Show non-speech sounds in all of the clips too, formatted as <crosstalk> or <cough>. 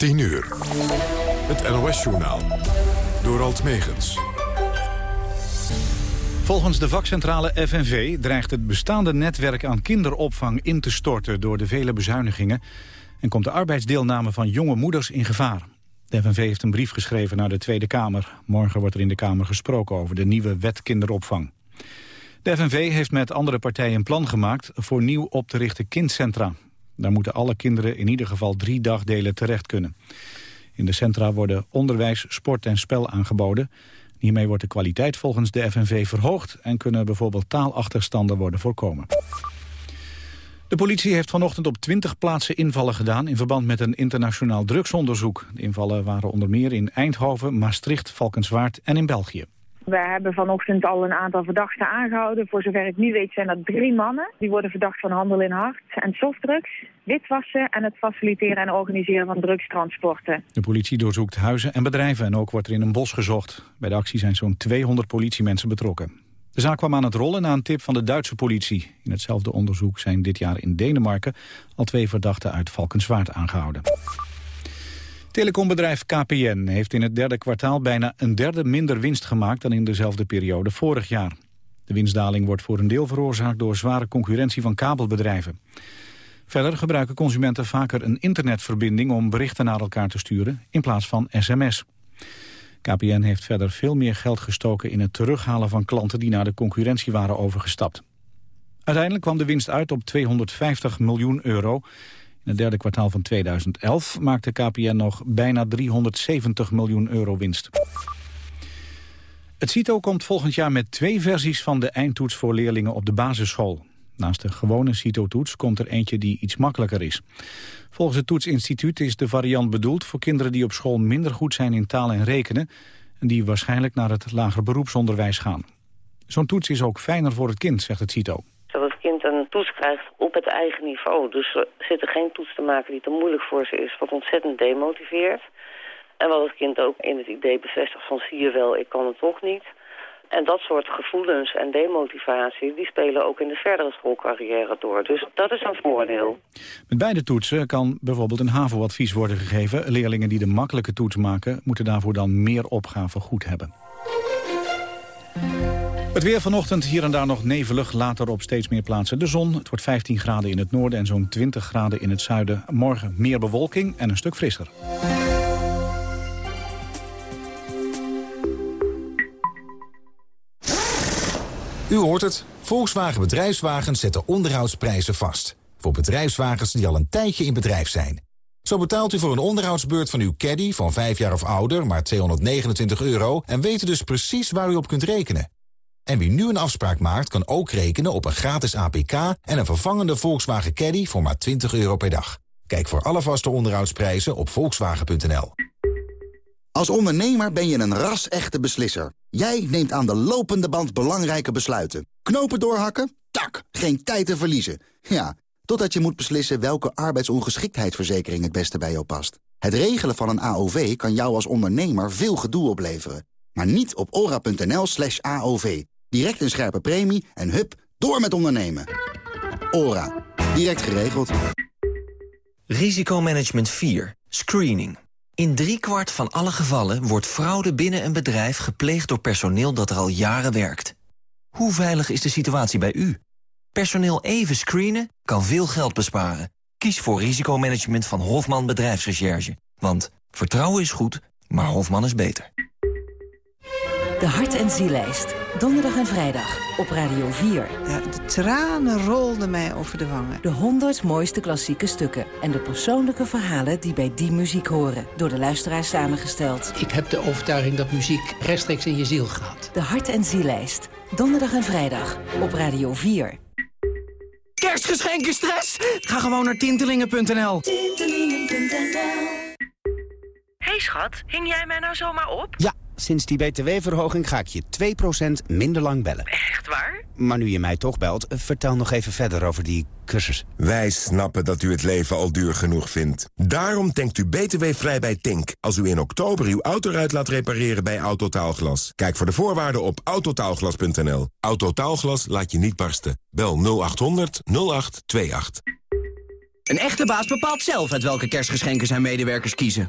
10 uur. Het NOS-journaal. Door Alt Megens. Volgens de vakcentrale FNV dreigt het bestaande netwerk aan kinderopvang in te storten door de vele bezuinigingen en komt de arbeidsdeelname van jonge moeders in gevaar. De FNV heeft een brief geschreven naar de Tweede Kamer. Morgen wordt er in de Kamer gesproken over de nieuwe wet kinderopvang. De FNV heeft met andere partijen een plan gemaakt voor nieuw op te richten kindcentra. Daar moeten alle kinderen in ieder geval drie dagdelen terecht kunnen. In de centra worden onderwijs, sport en spel aangeboden. Hiermee wordt de kwaliteit volgens de FNV verhoogd... en kunnen bijvoorbeeld taalachterstanden worden voorkomen. De politie heeft vanochtend op 20 plaatsen invallen gedaan... in verband met een internationaal drugsonderzoek. De invallen waren onder meer in Eindhoven, Maastricht, Valkenswaard en in België. We hebben vanochtend al een aantal verdachten aangehouden. Voor zover ik nu weet zijn dat drie mannen. Die worden verdacht van handel in hard en softdrugs, witwassen... en het faciliteren en organiseren van drugstransporten. De politie doorzoekt huizen en bedrijven en ook wordt er in een bos gezocht. Bij de actie zijn zo'n 200 politiemensen betrokken. De zaak kwam aan het rollen na een tip van de Duitse politie. In hetzelfde onderzoek zijn dit jaar in Denemarken al twee verdachten uit Valkenswaard aangehouden. Telecombedrijf KPN heeft in het derde kwartaal bijna een derde minder winst gemaakt dan in dezelfde periode vorig jaar. De winstdaling wordt voor een deel veroorzaakt door zware concurrentie van kabelbedrijven. Verder gebruiken consumenten vaker een internetverbinding om berichten naar elkaar te sturen in plaats van sms. KPN heeft verder veel meer geld gestoken in het terughalen van klanten die naar de concurrentie waren overgestapt. Uiteindelijk kwam de winst uit op 250 miljoen euro. In het derde kwartaal van 2011 maakte KPN nog bijna 370 miljoen euro winst. Het CITO komt volgend jaar met twee versies van de eindtoets voor leerlingen op de basisschool. Naast de gewone CITO-toets komt er eentje die iets makkelijker is. Volgens het toetsinstituut is de variant bedoeld voor kinderen die op school minder goed zijn in taal en rekenen... en die waarschijnlijk naar het lager beroepsonderwijs gaan. Zo'n toets is ook fijner voor het kind, zegt het CITO een toets krijgt op het eigen niveau. Dus er zit er geen toets te maken die te moeilijk voor ze is, wat ontzettend demotiveert. En wat het kind ook in het idee bevestigt van zie je wel, ik kan het toch niet. En dat soort gevoelens en demotivatie, die spelen ook in de verdere schoolcarrière door. Dus dat is een voordeel. Met beide toetsen kan bijvoorbeeld een HAVO-advies worden gegeven. Leerlingen die de makkelijke toets maken, moeten daarvoor dan meer opgaven goed hebben. Het weer vanochtend hier en daar nog nevelig, later op steeds meer plaatsen de zon. Het wordt 15 graden in het noorden en zo'n 20 graden in het zuiden. Morgen meer bewolking en een stuk frisser. U hoort het. Volkswagen Bedrijfswagens zetten onderhoudsprijzen vast. Voor bedrijfswagens die al een tijdje in bedrijf zijn. Zo betaalt u voor een onderhoudsbeurt van uw caddy van 5 jaar of ouder maar 229 euro... en weet dus precies waar u op kunt rekenen. En wie nu een afspraak maakt, kan ook rekenen op een gratis APK... en een vervangende Volkswagen Caddy voor maar 20 euro per dag. Kijk voor alle vaste onderhoudsprijzen op volkswagen.nl. Als ondernemer ben je een ras-echte beslisser. Jij neemt aan de lopende band belangrijke besluiten. Knopen doorhakken? Tak, geen tijd te verliezen. Ja, totdat je moet beslissen welke arbeidsongeschiktheidsverzekering het beste bij jou past. Het regelen van een AOV kan jou als ondernemer veel gedoe opleveren. Maar niet op ora.nl slash AOV. Direct een scherpe premie en hup, door met ondernemen. Ora. Direct geregeld. Risicomanagement 4. Screening. In driekwart van alle gevallen wordt fraude binnen een bedrijf gepleegd door personeel dat er al jaren werkt. Hoe veilig is de situatie bij u? Personeel even screenen kan veel geld besparen. Kies voor risicomanagement van Hofman Bedrijfsrecherche. Want vertrouwen is goed, maar Hofman is beter. De Hart- en Zielijst. Donderdag en vrijdag op Radio 4. Ja, de tranen rolden mij over de wangen. De 100 mooiste klassieke stukken. En de persoonlijke verhalen die bij die muziek horen. Door de luisteraars samengesteld. Ik heb de overtuiging dat muziek rechtstreeks in je ziel gaat. De Hart- en Zielijst. Donderdag en vrijdag op Radio 4. Kerstgeschenken stress? Ga gewoon naar tintelingen.nl. Tintelingen.nl Hey schat, hing jij mij nou zomaar op? Ja. Sinds die btw-verhoging ga ik je 2% minder lang bellen. Echt waar? Maar nu je mij toch belt, vertel nog even verder over die cursus. Wij snappen dat u het leven al duur genoeg vindt. Daarom denkt u btw-vrij bij Tink. Als u in oktober uw autoruit laat repareren bij Autotaalglas. Kijk voor de voorwaarden op autotaalglas.nl. Autotaalglas laat je niet barsten. Bel 0800 0828. Een echte baas bepaalt zelf uit welke kerstgeschenken zijn medewerkers kiezen.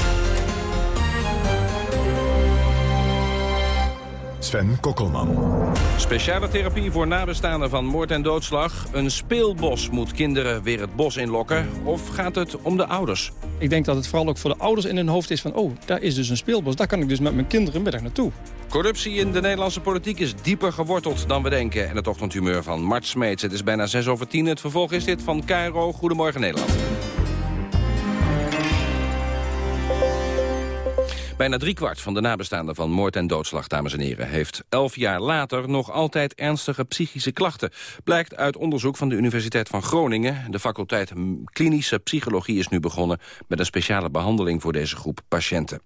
Sven Kokkelman. Speciale therapie voor nabestaanden van moord en doodslag. Een speelbos moet kinderen weer het bos inlokken. Of gaat het om de ouders? Ik denk dat het vooral ook voor de ouders in hun hoofd is van... oh, daar is dus een speelbos, daar kan ik dus met mijn kinderen middag naartoe. Corruptie in de Nederlandse politiek is dieper geworteld dan we denken. En het ochtendhumeur van Mart Smeets. Het is bijna 6 over 10. Het vervolg is dit van Cairo. Goedemorgen Nederland. Bijna driekwart van de nabestaanden van moord en doodslag, dames en heren... heeft elf jaar later nog altijd ernstige psychische klachten. Blijkt uit onderzoek van de Universiteit van Groningen. De faculteit Klinische Psychologie is nu begonnen... met een speciale behandeling voor deze groep patiënten.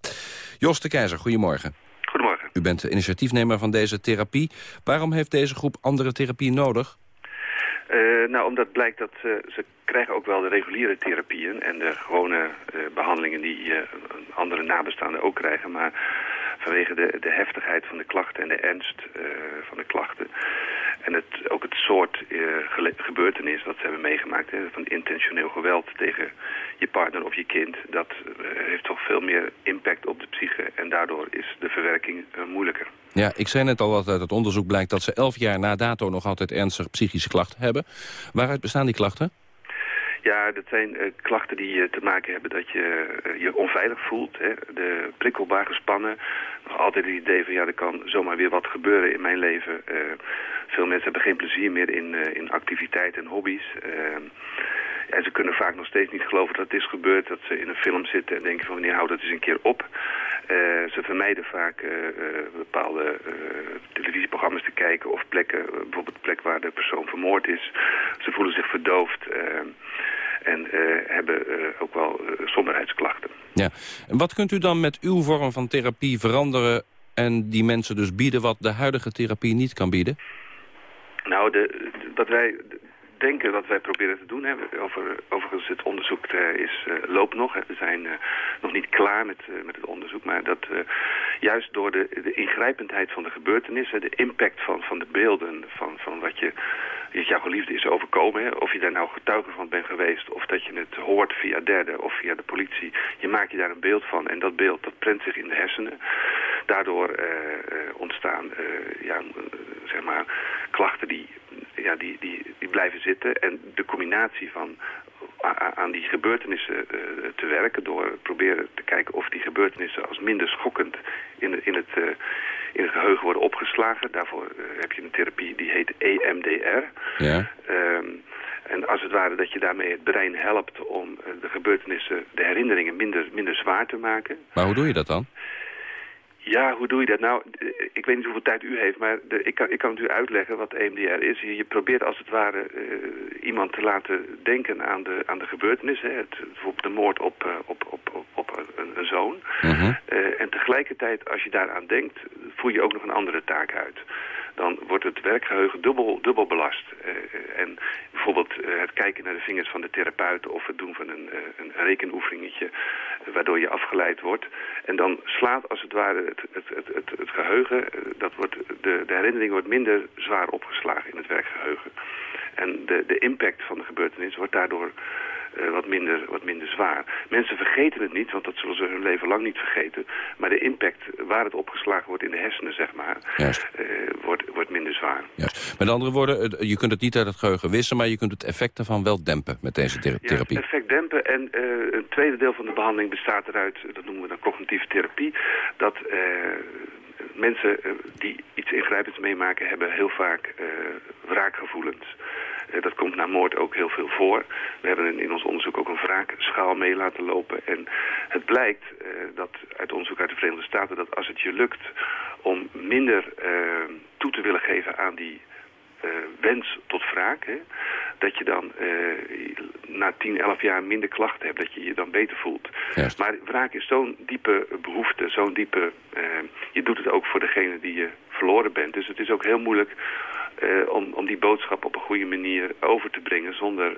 Jos de Keizer, goedemorgen. Goedemorgen. U bent de initiatiefnemer van deze therapie. Waarom heeft deze groep andere therapie nodig? Uh, nou, omdat blijkt dat uh, ze krijgen ook wel de reguliere therapieën en de gewone uh, behandelingen die andere nabestaanden ook krijgen. Maar vanwege de, de heftigheid van de klachten en de ernst van de klachten en het, ook het soort gebeurtenis wat ze hebben meegemaakt, hè, van intentioneel geweld tegen je partner of je kind, dat heeft toch veel meer impact op de psyche en daardoor is de verwerking moeilijker. Ja, ik zei net al dat uit het onderzoek blijkt dat ze elf jaar na dato nog altijd ernstig psychische klachten hebben. Waaruit bestaan die klachten? Ja, dat zijn uh, klachten die uh, te maken hebben dat je uh, je onveilig voelt. Hè? De prikkelbaar gespannen. Nog altijd het idee van ja, er kan zomaar weer wat gebeuren in mijn leven. veel mensen hebben geen plezier meer in, in activiteiten en hobby's. En ze kunnen vaak nog steeds niet geloven dat het is gebeurd. Dat ze in een film zitten en denken van wanneer houdt het eens een keer op. Uh, ze vermijden vaak uh, uh, bepaalde televisieprogramma's te kijken of plekken, bijvoorbeeld de plek waar de persoon vermoord is. Ze voelen zich verdoofd en hebben ook wel somberheidsklachten. Ja. En wat kunt u dan met uw vorm van therapie veranderen en die mensen dus bieden wat de huidige therapie niet kan bieden? Nou, de, wat wij denken wat wij proberen te doen. Hè. Over, overigens, het onderzoek uh, is, uh, loopt nog. We zijn uh, nog niet klaar met, met het onderzoek. Maar dat juist door de, de ingrijpendheid van de gebeurtenissen... de impact van, van de beelden, van, van wat je, je jouw geliefde is overkomen... Hè. of je daar nou getuige van bent geweest... of dat je het hoort via derden of via de politie... je maakt je daar een beeld van. En dat beeld dat prent zich in de hersenen. Daardoor ontstaan ja, zeg maar, klachten die ja, die, die, die blijven zitten. En de combinatie van aan die gebeurtenissen uh, te werken... door proberen te kijken of die gebeurtenissen als minder schokkend in, het, in, het, uh, in het geheugen worden opgeslagen. Daarvoor uh, heb je een therapie die heet EMDR. Ja. Um, en als het ware dat je daarmee het brein helpt om de gebeurtenissen, de herinneringen minder, minder zwaar te maken. Maar hoe doe je dat dan? Ja, hoe doe je dat? Nou, ik weet niet hoeveel tijd u heeft, maar de, ik, kan, ik kan het u uitleggen wat EMDR is. Je, je probeert als het ware uh, iemand te laten denken aan de, aan de gebeurtenissen. Het, bijvoorbeeld de moord op, uh, op, op, op, op een, een, zoon. Uh -huh. uh, en tegelijkertijd, als je daaraan denkt, voer je ook nog een andere taak uit dan wordt het werkgeheugen dubbel, dubbel belast. Uh, en bijvoorbeeld uh, het kijken naar de vingers van de therapeut of het doen van een, een rekenoefeningetje waardoor je afgeleid wordt. En dan slaat als het ware het, het, het, het, het geheugen, dat wordt, de, de herinnering wordt minder zwaar opgeslagen in het werkgeheugen. En de, de impact van de gebeurtenis wordt daardoor uh, wat, minder, wat minder zwaar. Mensen vergeten het niet, want dat zullen ze hun leven lang niet vergeten. Maar de impact waar het opgeslagen wordt in de hersenen, zeg maar, uh, wordt, wordt minder zwaar. Juist. Met andere woorden, je kunt het niet uit het geheugen wissen, maar je kunt het effect ervan wel dempen met deze ther ja, therapie. het effect dempen en uh, een tweede deel van de behandeling bestaat eruit, dat noemen we dan cognitieve therapie, dat mensen die iets ingrijpends meemaken hebben heel vaak wraakgevoelens. Uh, dat komt na moord ook heel veel voor. We hebben in ons onderzoek ook een wraakschaal mee laten lopen. En het blijkt uh, dat uit onderzoek uit de Verenigde Staten... dat als het je lukt om minder uh, toe te willen geven aan die wens tot wraak... Hè, dat je dan na 10, 11 jaar minder klachten hebt. Dat je je dan beter voelt. Juist. Maar wraak is zo'n diepe behoefte, zo'n diepe... je doet het ook voor degene die je verloren bent. Dus het is ook heel moeilijk om, om die boodschap op een goede manier over te brengen... zonder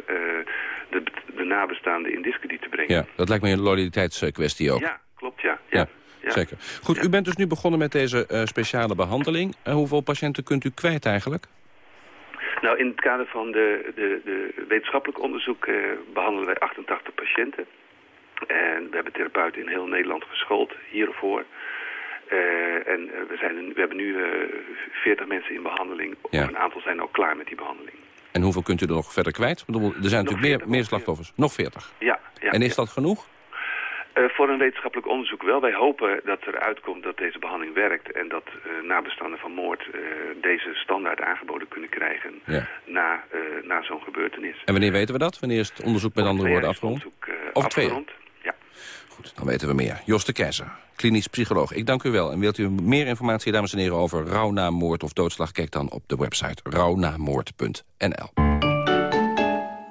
de, de nabestaanden in discrediet te brengen. Ja, dat lijkt me een loyaliteitskwestie ook. Ja, klopt, ja. ja. ja. Zeker. Goed, u bent dus nu begonnen met deze speciale behandeling. hoeveel patiënten kunt u kwijt eigenlijk? Nou, in het kader van de, de, de wetenschappelijk onderzoek behandelen wij 88 patiënten. En we hebben therapeuten in heel Nederland geschoold hiervoor. Uh, en uh, we, zijn, we hebben nu uh, 40 mensen in behandeling. Ja. Een aantal zijn al klaar met die behandeling. En hoeveel kunt u er nog verder kwijt? er zijn natuurlijk meer, meer slachtoffers. Nog 40? Ja. ja en is dat genoeg? Uh, voor een wetenschappelijk onderzoek wel. Wij hopen dat er uitkomt dat deze behandeling werkt... en dat uh, nabestaanden van moord uh, deze standaard aangeboden kunnen krijgen... Ja. na, na zo'n gebeurtenis. En wanneer weten we dat? Wanneer is het onderzoek met andere woorden afgerond? Of twee afgerond, ja. Goed, dan weten we meer. Jos de Keizer, klinisch psycholoog. Ik dank u wel. En wilt u meer informatie, dames en heren, over rouwnamoord of doodslag... kijk dan op de website rouwnamoord.nl.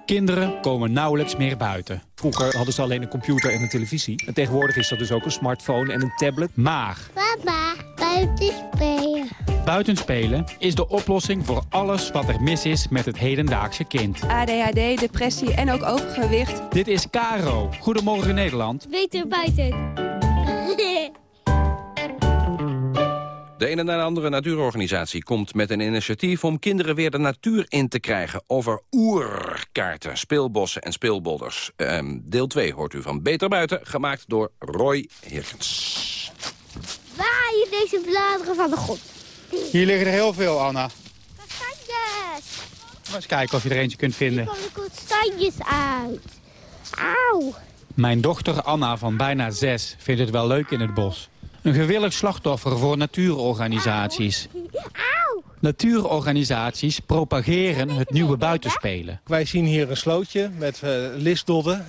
Kinderen komen nauwelijks meer buiten. Vroeger hadden ze alleen een computer en een televisie. En tegenwoordig is dat dus ook een smartphone en een tablet. Maar... Papa, buiten spelen. Buitenspelen is de oplossing voor alles wat er mis is met het hedendaagse kind. ADHD, depressie en ook overgewicht. Dit is Caro. Goedemorgen Nederland. Beter buiten. <laughs> De ene na de andere natuurorganisatie komt met een initiatief... om kinderen weer de natuur in te krijgen over oerkaarten, speelbossen en speelbolders. Um, deel 2 hoort u van Beter Buiten, gemaakt door Roy Hirkens. Waaien deze bladeren van de grond. Hier liggen er heel veel, Anna. Kastanjes. Maar eens kijken of je er eentje kunt vinden. Hier komen kastanjes uit. Auw. Mijn dochter Anna van bijna zes vindt het wel leuk in het bos. Een gewillig slachtoffer voor natuurorganisaties. Natuurorganisaties propageren het nieuwe buitenspelen. Wij zien hier een slootje met uh,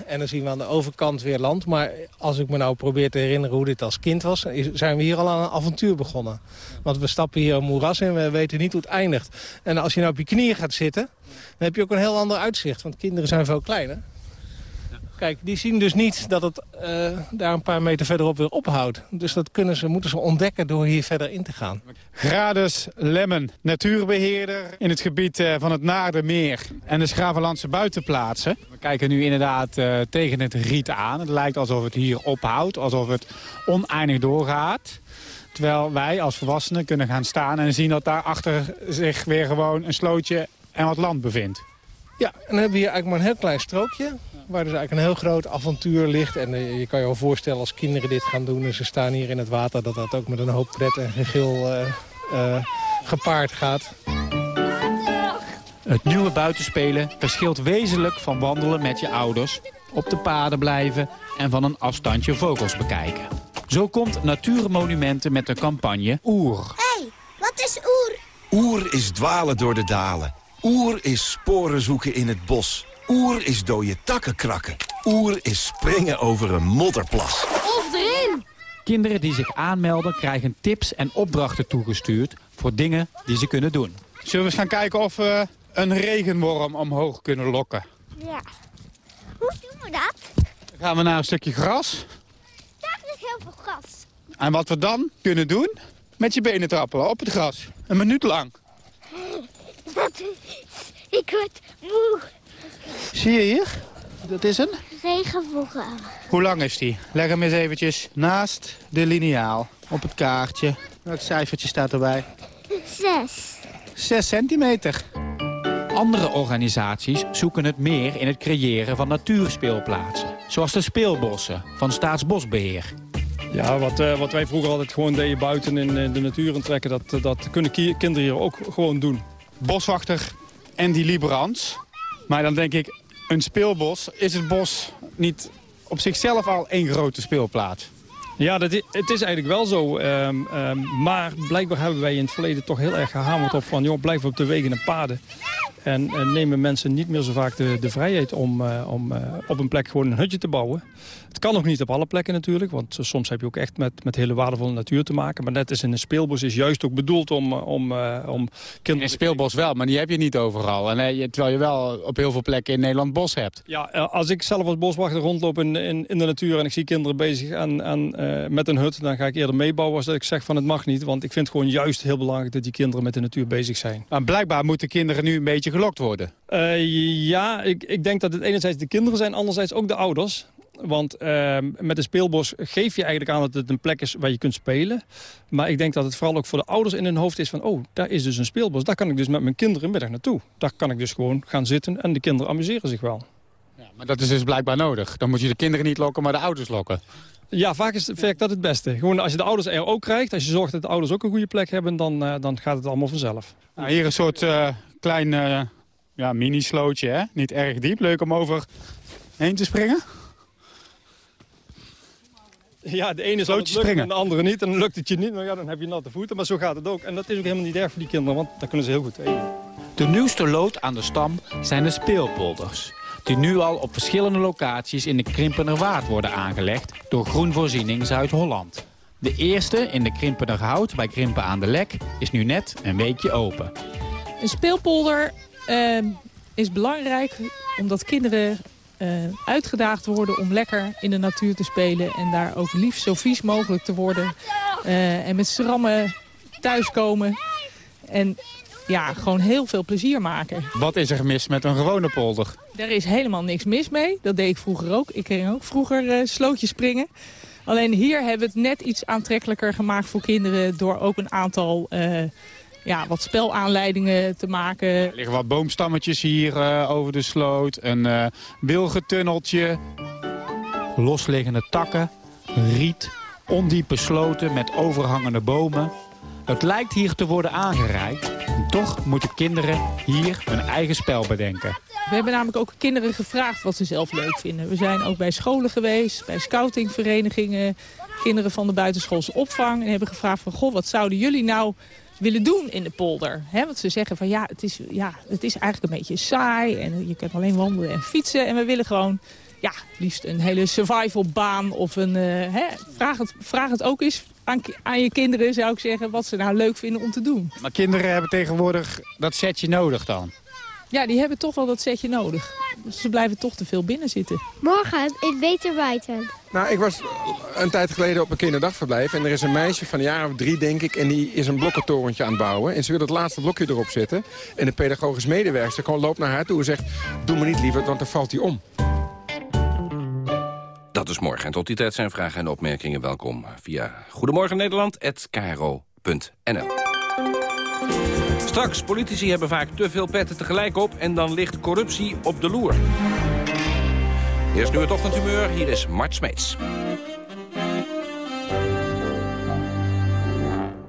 en dan zien we aan de overkant weer land. Maar als ik me nou probeer te herinneren hoe dit als kind was... zijn we hier al aan een avontuur begonnen. Want we stappen hier een moeras in en we weten niet hoe het eindigt. En als je nou op je knieën gaat zitten, dan heb je ook een heel ander uitzicht. Want kinderen zijn veel kleiner. Kijk, die zien dus niet dat het uh, daar een paar meter verderop weer ophoudt. Dus dat kunnen ze, moeten ze ontdekken door hier verder in te gaan. Grades Lemmen, natuurbeheerder in het gebied uh, van het Naardenmeer en de Schravenlandse buitenplaatsen. We kijken nu inderdaad uh, tegen het riet aan. Het lijkt alsof het hier ophoudt, alsof het oneindig doorgaat. Terwijl wij als volwassenen kunnen gaan staan en zien dat daar achter zich weer gewoon een slootje en wat land bevindt. Ja, en dan hebben we hier eigenlijk maar een heel klein strookje waar dus eigenlijk een heel groot avontuur ligt. En uh, je kan je wel voorstellen als kinderen dit gaan doen en ze staan hier in het water... dat dat ook met een hoop pret en gegil uh, uh, gepaard gaat. Het nieuwe buitenspelen verschilt wezenlijk van wandelen met je ouders... op de paden blijven en van een afstandje vogels bekijken. Zo komt Natuurmonumenten met de campagne Oer. Hé, hey, wat is Oer? Oer is dwalen door de dalen. Oer is sporen zoeken in het bos. Oer is dode takken krakken. Oer is springen over een modderplas. Of erin! Kinderen die zich aanmelden krijgen tips en opdrachten toegestuurd... voor dingen die ze kunnen doen. Zullen we eens gaan kijken of we een regenworm omhoog kunnen lokken? Ja. Hoe doen we dat? Dan gaan we naar een stukje gras. Daar is heel veel gras. En wat we dan kunnen doen? Met je benen trappelen op het gras. Een minuut lang. <laughs> Dat, ik word moe. Zie je hier? Dat is een? Regenworm. Hoe lang is die? Leg hem eens eventjes naast de liniaal op het kaartje. Welk cijfertje staat erbij? Zes. Zes centimeter. Andere organisaties zoeken het meer in het creëren van natuurspeelplaatsen. Zoals de speelbossen van Staatsbosbeheer. Ja, wat, uh, wat wij vroeger altijd gewoon deden buiten in de natuur en trekken... dat, dat kunnen kinderen hier ook gewoon doen. Boswachter Andy Librans maar dan denk ik, een speelbos, is het bos niet op zichzelf al één grote speelplaats? Ja, dat is, het is eigenlijk wel zo. Um, um, maar blijkbaar hebben wij in het verleden toch heel erg gehamerd op van... joh, blijf op de wegen en paden. En eh, nemen mensen niet meer zo vaak de, de vrijheid om, eh, om eh, op een plek gewoon een hutje te bouwen. Het kan ook niet op alle plekken natuurlijk, want soms heb je ook echt met, met hele waardevolle natuur te maken. Maar net als in een speelbos is juist ook bedoeld om, om, om kinderen... Een speelbos wel, maar die heb je niet overal. En, terwijl je wel op heel veel plekken in Nederland bos hebt. Ja, als ik zelf als boswachter rondloop in, in, in de natuur en ik zie kinderen bezig aan, aan, met een hut, dan ga ik eerder meebouwen als dat ik zeg van het mag niet. Want ik vind het gewoon juist heel belangrijk dat die kinderen met de natuur bezig zijn. Maar blijkbaar moeten kinderen nu een beetje gelokt worden. Uh, ja, ik, ik denk dat het enerzijds de kinderen zijn, anderzijds ook de ouders. Want uh, met een speelbos geef je eigenlijk aan dat het een plek is waar je kunt spelen. Maar ik denk dat het vooral ook voor de ouders in hun hoofd is van... oh, daar is dus een speelbos, daar kan ik dus met mijn kinderen middag naartoe. Daar kan ik dus gewoon gaan zitten en de kinderen amuseren zich wel. Ja, maar dat is dus blijkbaar nodig. Dan moet je de kinderen niet lokken, maar de ouders lokken. Ja, vaak is werkt dat het beste. Gewoon als je de ouders er ook krijgt, als je zorgt dat de ouders ook een goede plek hebben... dan, uh, dan gaat het allemaal vanzelf. Nou, hier een soort uh, klein uh, ja, mini-slootje, hè? Niet erg diep. Leuk om over heen te springen. Ja, de ene zal het lukken en de andere niet. En dan lukt het je niet, nou ja, dan heb je natte voeten. Maar zo gaat het ook. En dat is ook helemaal niet erg voor die kinderen, want daar kunnen ze heel goed tegen. De nieuwste lood aan de stam zijn de speelpolders die nu al op verschillende locaties in de Krimpenerwaard worden aangelegd door Groenvoorziening Zuid-Holland. De eerste in de Krimpenerhout bij Krimpen aan de Lek is nu net een weekje open. Een speelpolder uh, is belangrijk omdat kinderen uh, uitgedaagd worden om lekker in de natuur te spelen. En daar ook liefst zo vies mogelijk te worden. Uh, en met schrammen thuiskomen. En ja, gewoon heel veel plezier maken. Wat is er mis met een gewone polder? Er is helemaal niks mis mee. Dat deed ik vroeger ook. Ik ging ook vroeger uh, slootjes springen. Alleen hier hebben we het net iets aantrekkelijker gemaakt voor kinderen... door ook een aantal ja, wat spelaanleidingen te maken. Er liggen wat boomstammetjes hier uh, over de sloot. Een uh, wilgetunneltje. Losliggende takken. Riet. Ondiepe sloten met overhangende bomen. Het lijkt hier te worden aangereikt. En toch moeten kinderen hier hun eigen spel bedenken. We hebben namelijk ook kinderen gevraagd wat ze zelf leuk vinden. We zijn ook bij scholen geweest, bij scoutingverenigingen, kinderen van de buitenschoolse opvang. En hebben gevraagd van, goh, wat zouden jullie nou willen doen in de polder? He, want ze zeggen van, ja het, is, ja, het is eigenlijk een beetje saai en je kunt alleen wandelen en fietsen. En we willen gewoon ja, liefst een hele survivalbaan of een... Hè, vraag, het, vraag het ook eens aan, aan, je kinderen, zou ik zeggen, wat ze nou leuk vinden om te doen. Maar kinderen hebben tegenwoordig dat setje nodig dan? Ja, die hebben toch wel dat setje nodig. Dus ze blijven toch te veel binnen zitten. Morgen is beter buiten. Nou, ik was een tijd geleden op een kinderdagverblijf... en er is een meisje van een jaar of drie, denk ik... en die is een blokkentorentje aan het bouwen. En ze wil het laatste blokje erop zetten. En de pedagogisch medewerker gewoon loopt naar haar toe en zegt... doe me niet liever, want dan valt hij om. Dat is morgen. En tot die tijd zijn vragen en opmerkingen welkom via Goedemorgen Nederland@kro.nl. Straks, politici hebben vaak te veel petten tegelijk op... en dan ligt corruptie op de loer. Eerst nu het ochtendhumeur, hier is Mart Smeets.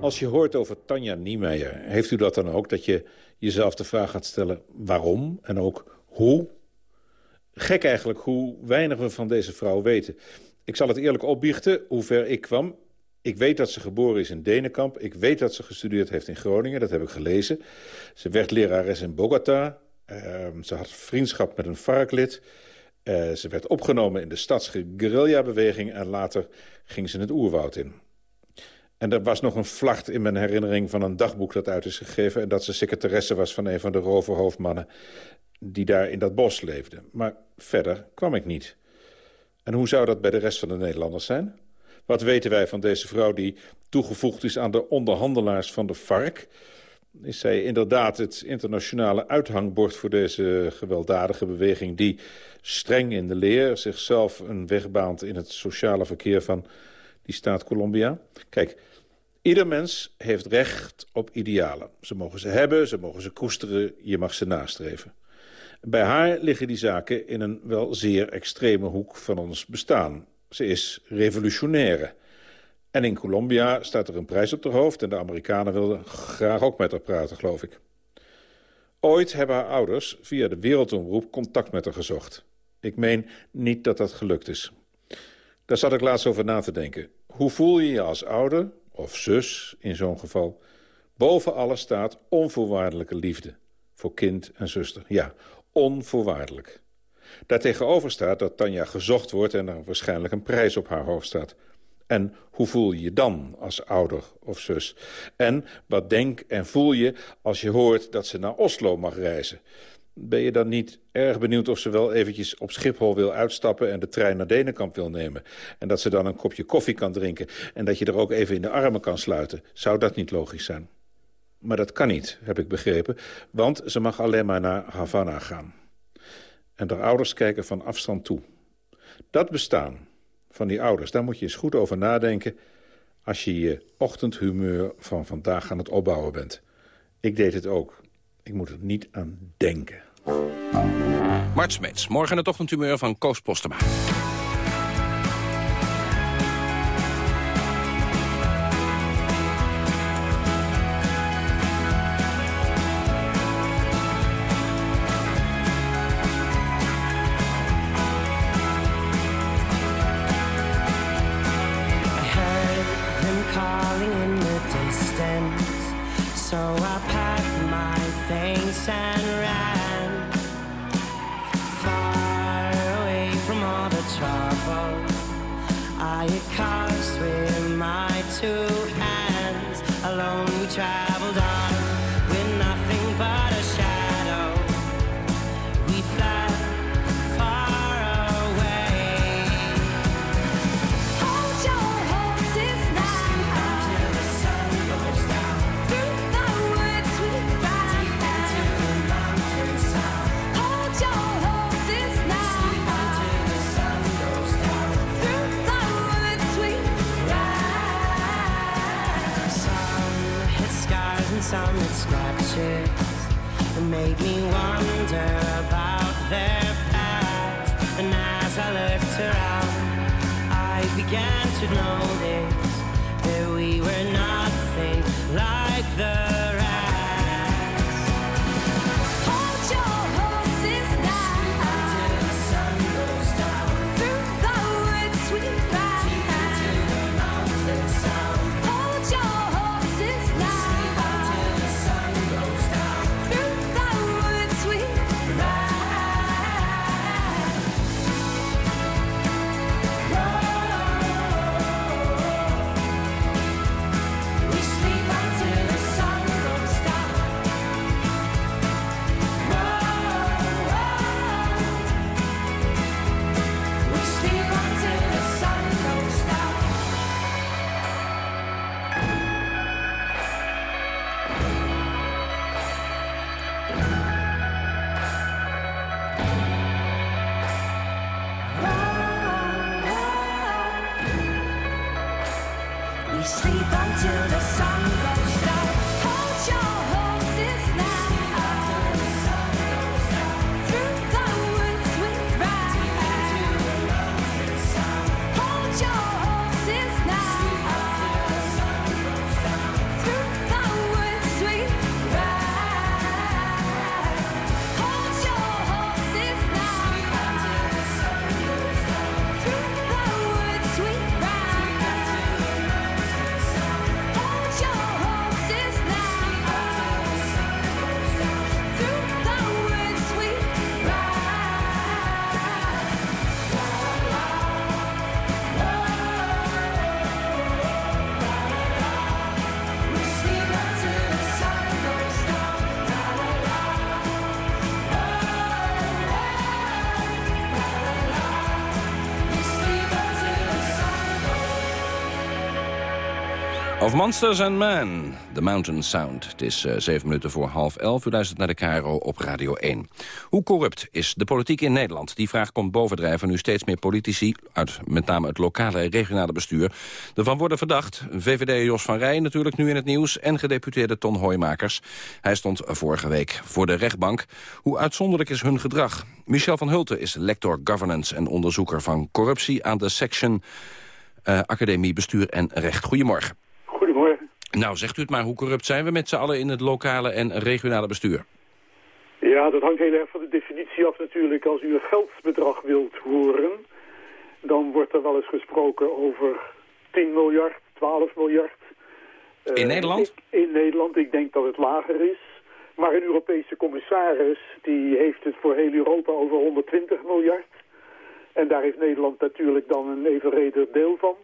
Als je hoort over Tanja Niemeyer, heeft u dat dan ook... dat je jezelf de vraag gaat stellen waarom en ook hoe Gek eigenlijk hoe weinig we van deze vrouw weten. Ik zal het eerlijk opbiechten, hoe ver ik kwam. Ik weet dat ze geboren is in Denenkamp. Ik weet dat ze gestudeerd heeft in Groningen, dat heb ik gelezen. Ze werd lerares in Bogota. Uh, ze had vriendschap met een varklid. Uh, ze werd opgenomen in de stadsguerrilla-beweging... en later ging ze het oerwoud in. En er was nog een vlacht in mijn herinnering van een dagboek dat uit is gegeven... en dat ze secretaresse was van een van de roverhoofdmannen die daar in dat bos leefde. Maar verder kwam ik niet. En hoe zou dat bij de rest van de Nederlanders zijn? Wat weten wij van deze vrouw die toegevoegd is aan de onderhandelaars van de FARC? Is zij inderdaad het internationale uithangbord voor deze gewelddadige beweging... die streng in de leer zichzelf een weg baant in het sociale verkeer van die staat Colombia? Kijk, ieder mens heeft recht op idealen. Ze mogen ze hebben, ze mogen ze koesteren, je mag ze nastreven. Bij haar liggen die zaken in een wel zeer extreme hoek van ons bestaan. Ze is revolutionaire. En in Colombia staat er een prijs op haar hoofd... en de Amerikanen wilden graag ook met haar praten, geloof ik. Ooit hebben haar ouders via de wereldomroep contact met haar gezocht. Ik meen niet dat dat gelukt is. Daar zat ik laatst over na te denken. Hoe voel je je als ouder, of zus in zo'n geval... boven alles staat onvoorwaardelijke liefde voor kind en zuster. Ja, onvoorwaardelijk. Daartegenover staat dat Tanja gezocht wordt en er waarschijnlijk een prijs op haar hoofd staat. En hoe voel je je dan als ouder of zus? En wat denk en voel je als je hoort dat ze naar Oslo mag reizen? Ben je dan niet erg benieuwd of ze wel eventjes op Schiphol wil uitstappen... en de trein naar Denenkamp wil nemen? En dat ze dan een kopje koffie kan drinken... en dat je er ook even in de armen kan sluiten? Zou dat niet logisch zijn? Maar dat kan niet, heb ik begrepen, want ze mag alleen maar naar Havana gaan. En haar ouders kijken van afstand toe. Dat bestaan van die ouders, daar moet je eens goed over nadenken... als je je ochtendhumeur van vandaag aan het opbouwen bent. Ik deed het ook. Ik moet er niet aan denken. Mart Smeets, morgen het ochtendhumeur van Koos Postema. So I packed my things and about their past. And as I looked around, I began to notice sleep until the sun Monsters and Men, The Mountain Sound. Het is eh, zeven minuten voor half elf. U luistert naar de KRO op Radio 1. Hoe corrupt is de politiek in Nederland? Die vraag komt bovendrijven nu steeds meer politici... uit met name het lokale en regionale bestuur... ervan worden verdacht. VVD Jos van Rij natuurlijk nu in het nieuws... en gedeputeerde Ton Hoijmakers. Hij stond vorige week voor de rechtbank. Hoe uitzonderlijk is hun gedrag? Michel van Hulten is lector governance en onderzoeker van corruptie... aan de Section eh, Academie Bestuur en Recht. Goedemorgen. Nou, zegt u het maar, hoe corrupt zijn we met z'n allen in het lokale en regionale bestuur? Ja, dat hangt heel erg van de definitie af natuurlijk. Als u een geldbedrag wilt horen, dan wordt er wel eens gesproken over 10 miljard, 12 miljard. In Nederland? Ik- in Nederland, ik denk dat het lager is. Maar een Europese commissaris die heeft het voor heel Europa over 120 miljard. En daar heeft Nederland natuurlijk dan een evenredig deel van.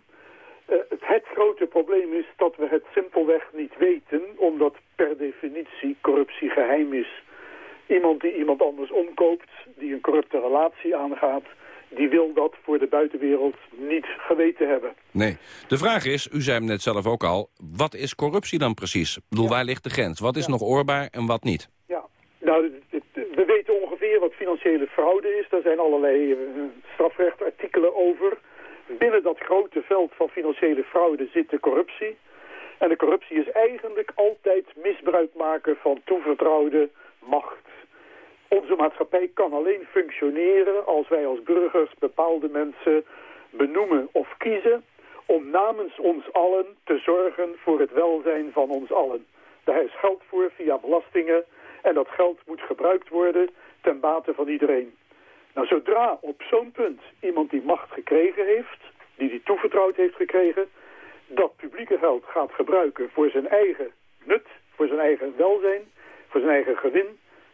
Uh, het grote probleem is dat we het simpelweg niet weten, omdat per definitie corruptie geheim is. Iemand die iemand anders omkoopt, die een corrupte relatie aangaat, die wil dat voor de buitenwereld niet geweten hebben. Nee. De vraag is, u zei hem net zelf ook al, wat is corruptie dan precies? Ik bedoel, waar ligt de grens? Wat is nog oorbaar en wat niet? Ja, nou, we weten ongeveer wat financiële fraude is. Daar zijn allerlei uh, strafrechtartikelen over. Binnen dat grote veld van financiële fraude zit de corruptie. En de corruptie is eigenlijk altijd misbruik maken van toevertrouwde macht. Onze maatschappij kan alleen functioneren als wij als burgers bepaalde mensen benoemen of kiezen om namens ons allen te zorgen voor het welzijn van ons allen. Daar is geld voor via belastingen en dat geld moet gebruikt worden ten bate van iedereen. Nou, zodra op zo'n punt iemand die macht gekregen heeft, die die toevertrouwd heeft gekregen, dat publieke geld gaat gebruiken voor zijn eigen nut, voor zijn eigen welzijn, voor zijn eigen gewin,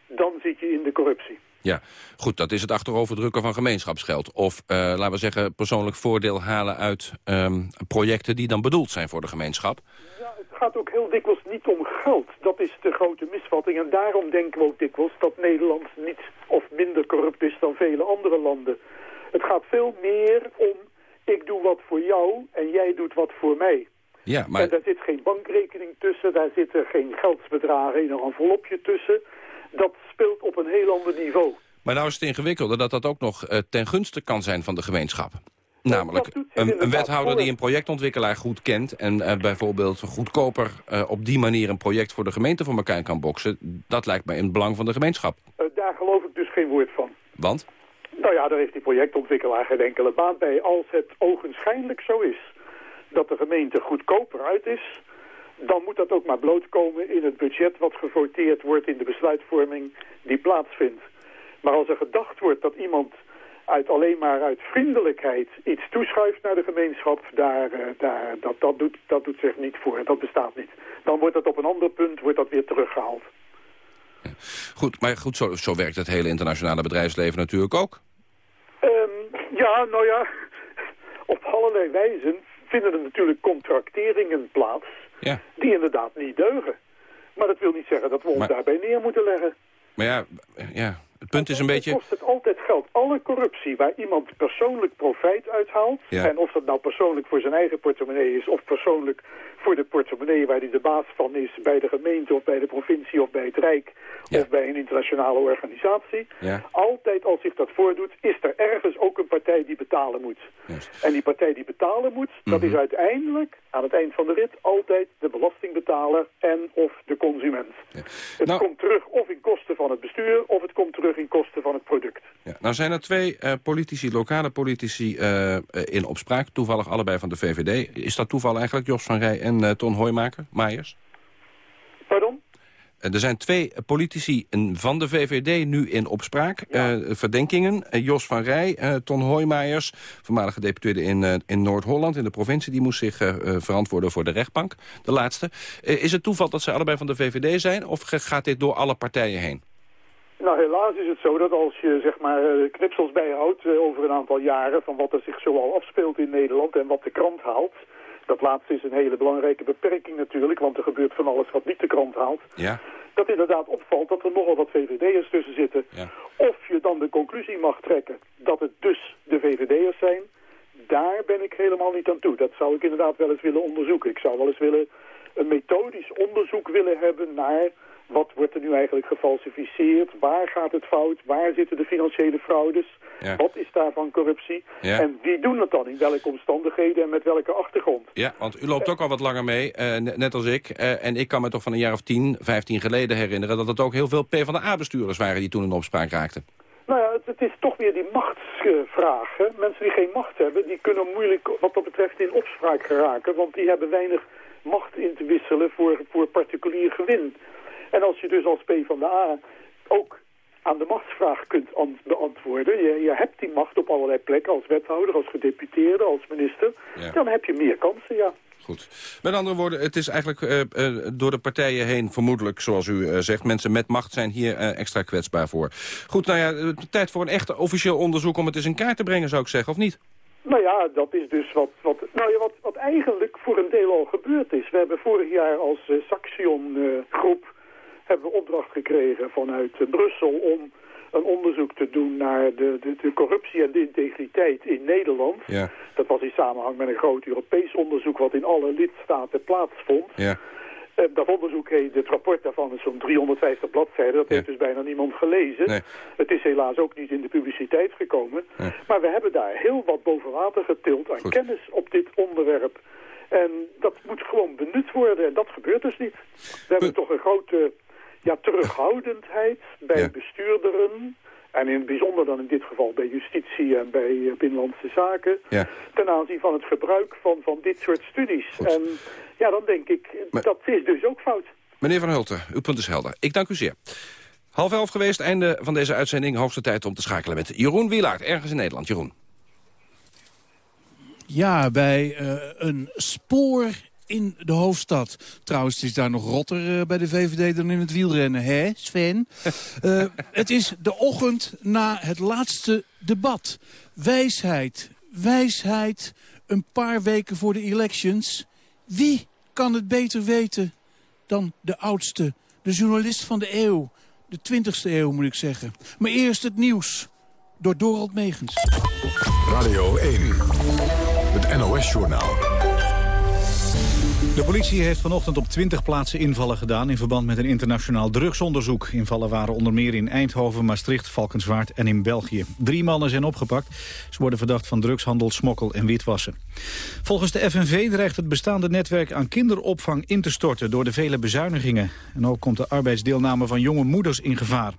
dan zit je in de corruptie. Ja, goed, dat is het achteroverdrukken van gemeenschapsgeld. Of, uh, laten we zeggen, persoonlijk voordeel halen uit um, projecten die dan bedoeld zijn voor de gemeenschap. Gaat ook heel dikwijls niet om geld. Dat is de grote misvatting. En daarom denken we ook dikwijls dat Nederland niet of minder corrupt is dan vele andere landen. Het gaat veel meer om, ik doe wat voor jou en jij doet wat voor mij. Ja, maar... En daar zit geen bankrekening tussen, daar zitten geen geldsbedragen in een envelopje tussen dat speelt op een heel ander niveau. Maar nou is het ingewikkelde dat dat ook nog uh, ten gunste kan zijn van de gemeenschap. Namelijk een, een, wethouder die een projectontwikkelaar goed kent... en uh, bijvoorbeeld goedkoper uh, op die manier een project voor de gemeente voor elkaar kan boksen... dat lijkt mij in het belang van de gemeenschap. daar geloof ik dus geen woord van. Want? Nou ja, daar heeft die projectontwikkelaar geen enkele baat bij. Als het ogenschijnlijk zo is dat de gemeente goedkoper uit is dan moet dat ook maar blootkomen in het budget wat gevoteerd wordt in de besluitvorming die plaatsvindt. Maar als er gedacht wordt dat iemand uit alleen maar uit vriendelijkheid iets toeschuift naar de gemeenschap, daar, uh, daar, dat, dat, doet, dat doet zich niet voor. Dat bestaat niet. Dan wordt dat op een ander punt wordt dat weer teruggehaald. Goed, maar goed, zo, zo werkt het hele internationale bedrijfsleven natuurlijk ook. Um, ja, nou ja, <laughs> op allerlei wijzen vinden er natuurlijk contracteringen plaats ja. die inderdaad niet deugen. Maar dat wil niet zeggen dat we ons daarbij neer moeten leggen. Maar ja, ja het punt is een beetje... kost het altijd geld. Alle corruptie waar iemand persoonlijk profijt uithaalt... Ja. en of dat nou persoonlijk voor zijn eigen portemonnee is... of persoonlijk voor de portemonnee waar hij de baas van is... bij de gemeente of bij de provincie of bij het Rijk... of bij een internationale organisatie. Ja. Altijd als zich dat voordoet... is er ergens ook een partij die betalen moet. En die partij die betalen moet... dat Mhm. is uiteindelijk aan het eind van de rit... altijd de belastingbetaler en of de consument. Het Nou- komt terug of in kosten van het bestuur... of het komt terug in kosten van het product. Ja. Nou zijn er twee eh, politici, lokale politici eh, eh, in opspraak. Toevallig allebei van de VVD. Is dat toeval eigenlijk, Jos van Rij en eh, Ton Hoijmaker, Maaiers? Pardon? Eh, Er zijn twee politici van de VVD nu in opspraak. eh, verdenkingen. Jos van Rij, Ton Hoijmaijers, voormalige gedeputeerde in, in Noord-Holland... in de provincie, die moest zich verantwoorden voor de rechtbank. De laatste. Is het toeval dat ze allebei van de VVD zijn... of gaat dit door alle partijen heen? Nou, helaas is het zo dat als je zeg maar knipsels bijhoudt over een aantal jaren van wat er zich zoal afspeelt in Nederland en wat de krant haalt. Dat laatste is een hele belangrijke beperking natuurlijk, want er gebeurt van alles wat niet de krant haalt. Ja. Dat inderdaad opvalt dat er nogal wat VVD'ers tussen zitten. Of je dan de conclusie mag trekken dat het dus de VVD'ers zijn, daar ben ik helemaal niet aan toe. Dat zou ik inderdaad wel eens willen onderzoeken. Ik zou wel eens willen een methodisch onderzoek willen hebben naar wat wordt er nu eigenlijk gefalsificeerd, waar gaat het fout, waar zitten de financiële fraudes, Ja. wat is daarvan corruptie Ja. en wie doen het dan, in welke omstandigheden en met welke achtergrond. Ja, want u loopt ook al wat langer mee, eh, net als ik. Eh, en ik kan me toch van een jaar of 10, 15 geleden herinneren... dat het ook heel veel PvdA-bestuurders waren die toen in opspraak raakten. Nou ja, het, het is toch weer die machtsvraag. hè. Mensen die geen macht hebben, die kunnen moeilijk wat dat betreft in opspraak geraken. Want die hebben weinig macht in te wisselen voor, voor particulier gewin. En als je dus als PvdA ook aan de machtsvraag kunt an- beantwoorden... Je, je hebt die macht op allerlei plekken als wethouder, als gedeputeerde, als minister... dan heb je meer kansen, ja. Goed. Met andere woorden, het is eigenlijk eh, eh, door de partijen heen vermoedelijk, zoals u eh, zegt. Mensen met macht zijn hier extra kwetsbaar voor. Goed, nou ja, tijd voor een echt officieel onderzoek om het eens in kaart te brengen, zou ik zeggen, of niet? Nou ja, dat is dus wat, wat, nou ja, wat, wat eigenlijk voor een deel al gebeurd is. We hebben vorig jaar als eh, Saxion-groep hebben we opdracht gekregen vanuit Brussel om een onderzoek te doen naar de, de, de corruptie en de integriteit in Nederland. Ja. Dat was in samenhang met een groot Europees onderzoek wat in alle lidstaten plaatsvond. Ja. Eh, dat onderzoek heet, het rapport daarvan is zo'n 350 bladzijden. Dat heeft dus bijna niemand gelezen. Nee. Het is helaas ook niet in de publiciteit gekomen. Nee. Maar we hebben daar heel wat boven water getild aan kennis op dit onderwerp. En dat moet gewoon benut worden. En dat gebeurt dus niet. We hebben toch een grote ja, terughoudendheid bij bestuurderen. En in het bijzonder dan in dit geval bij justitie en bij eh, binnenlandse zaken. Ja. Ten aanzien van het gebruik van, van dit soort studies. En ja, dan denk ik, dat is dus ook fout. Meneer Van Hulten, uw punt is helder. Ik dank u zeer. Half elf geweest, einde van deze uitzending. Hoogste tijd om te schakelen met Jeroen Wielaert, ergens in Nederland. Jeroen. Ja, bij eh, een spoor in de hoofdstad. Trouwens, het is daar nog rotter eh, bij de VVD dan in het wielrennen, hè Sven? <laughs> Eh, het is de ochtend na het laatste debat. Wijsheid, wijsheid, een paar weken voor de elections. Wie kan het beter weten dan de oudste, de journalist van de eeuw? De 20ste eeuw, moet ik zeggen. Maar eerst het nieuws, door Dorald Megens. Radio 1, het NOS-journaal. De politie heeft vanochtend op 20 plaatsen invallen gedaan... in verband met een internationaal drugsonderzoek. Invallen waren onder meer in Eindhoven, Maastricht, Valkenswaard en in België. Drie mannen zijn opgepakt. Ze worden verdacht van drugshandel, smokkel en witwassen. Volgens de FNV dreigt het bestaande netwerk aan kinderopvang in te storten... door de vele bezuinigingen. En ook komt de arbeidsdeelname van jonge moeders in gevaar.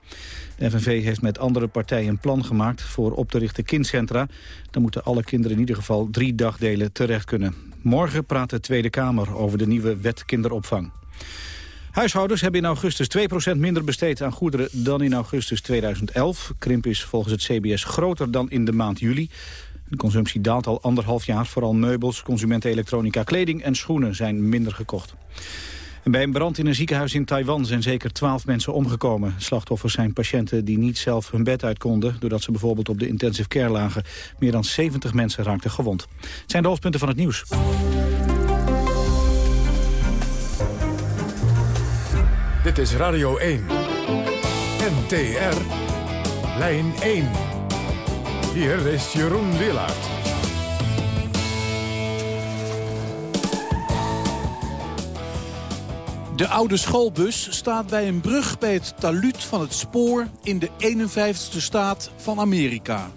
De FNV heeft met andere partijen een plan gemaakt voor op te richten kindcentra. Dan moeten alle kinderen in ieder geval drie dagdelen terecht kunnen. Morgen praat de Tweede Kamer over de nieuwe wet kinderopvang. Huishoudens hebben in augustus 2% minder besteed aan goederen dan in augustus 2011. Krimp is volgens het CBS groter dan in de maand juli. De consumptie daalt al anderhalf jaar. Vooral meubels, consumentenelektronica, kleding en schoenen zijn minder gekocht. Bij een brand in een ziekenhuis in Taiwan zijn zeker twaalf mensen omgekomen. Slachtoffers zijn patiënten die niet zelf hun bed uit konden... doordat ze bijvoorbeeld op de intensive care lagen. Meer dan 70 mensen raakten gewond. Het zijn de hoofdpunten van het nieuws. Dit is Radio 1. NTR. Lijn 1. Hier is Jeroen Willaert. De oude schoolbus staat bij een brug bij het taluut van het spoor in de 51ste staat van Amerika.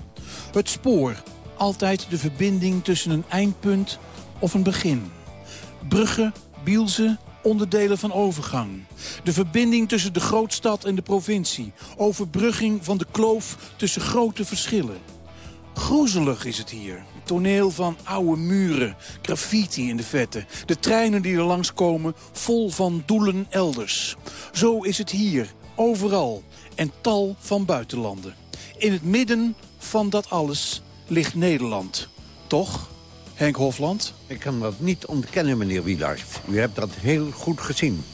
Het spoor, altijd de verbinding tussen een eindpunt of een begin. Bruggen, bielzen, onderdelen van overgang. De verbinding tussen de grootstad en de provincie. Overbrugging van de kloof tussen grote verschillen. Groezelig is het hier. Toneel van oude muren, graffiti in de vette. De treinen die er langskomen, vol van doelen elders. Zo is het hier, overal. En tal van buitenlanden. In het midden van dat alles ligt Nederland. Toch, Henk Hofland? Ik kan dat niet ontkennen, meneer Wielaert. U hebt dat heel goed gezien.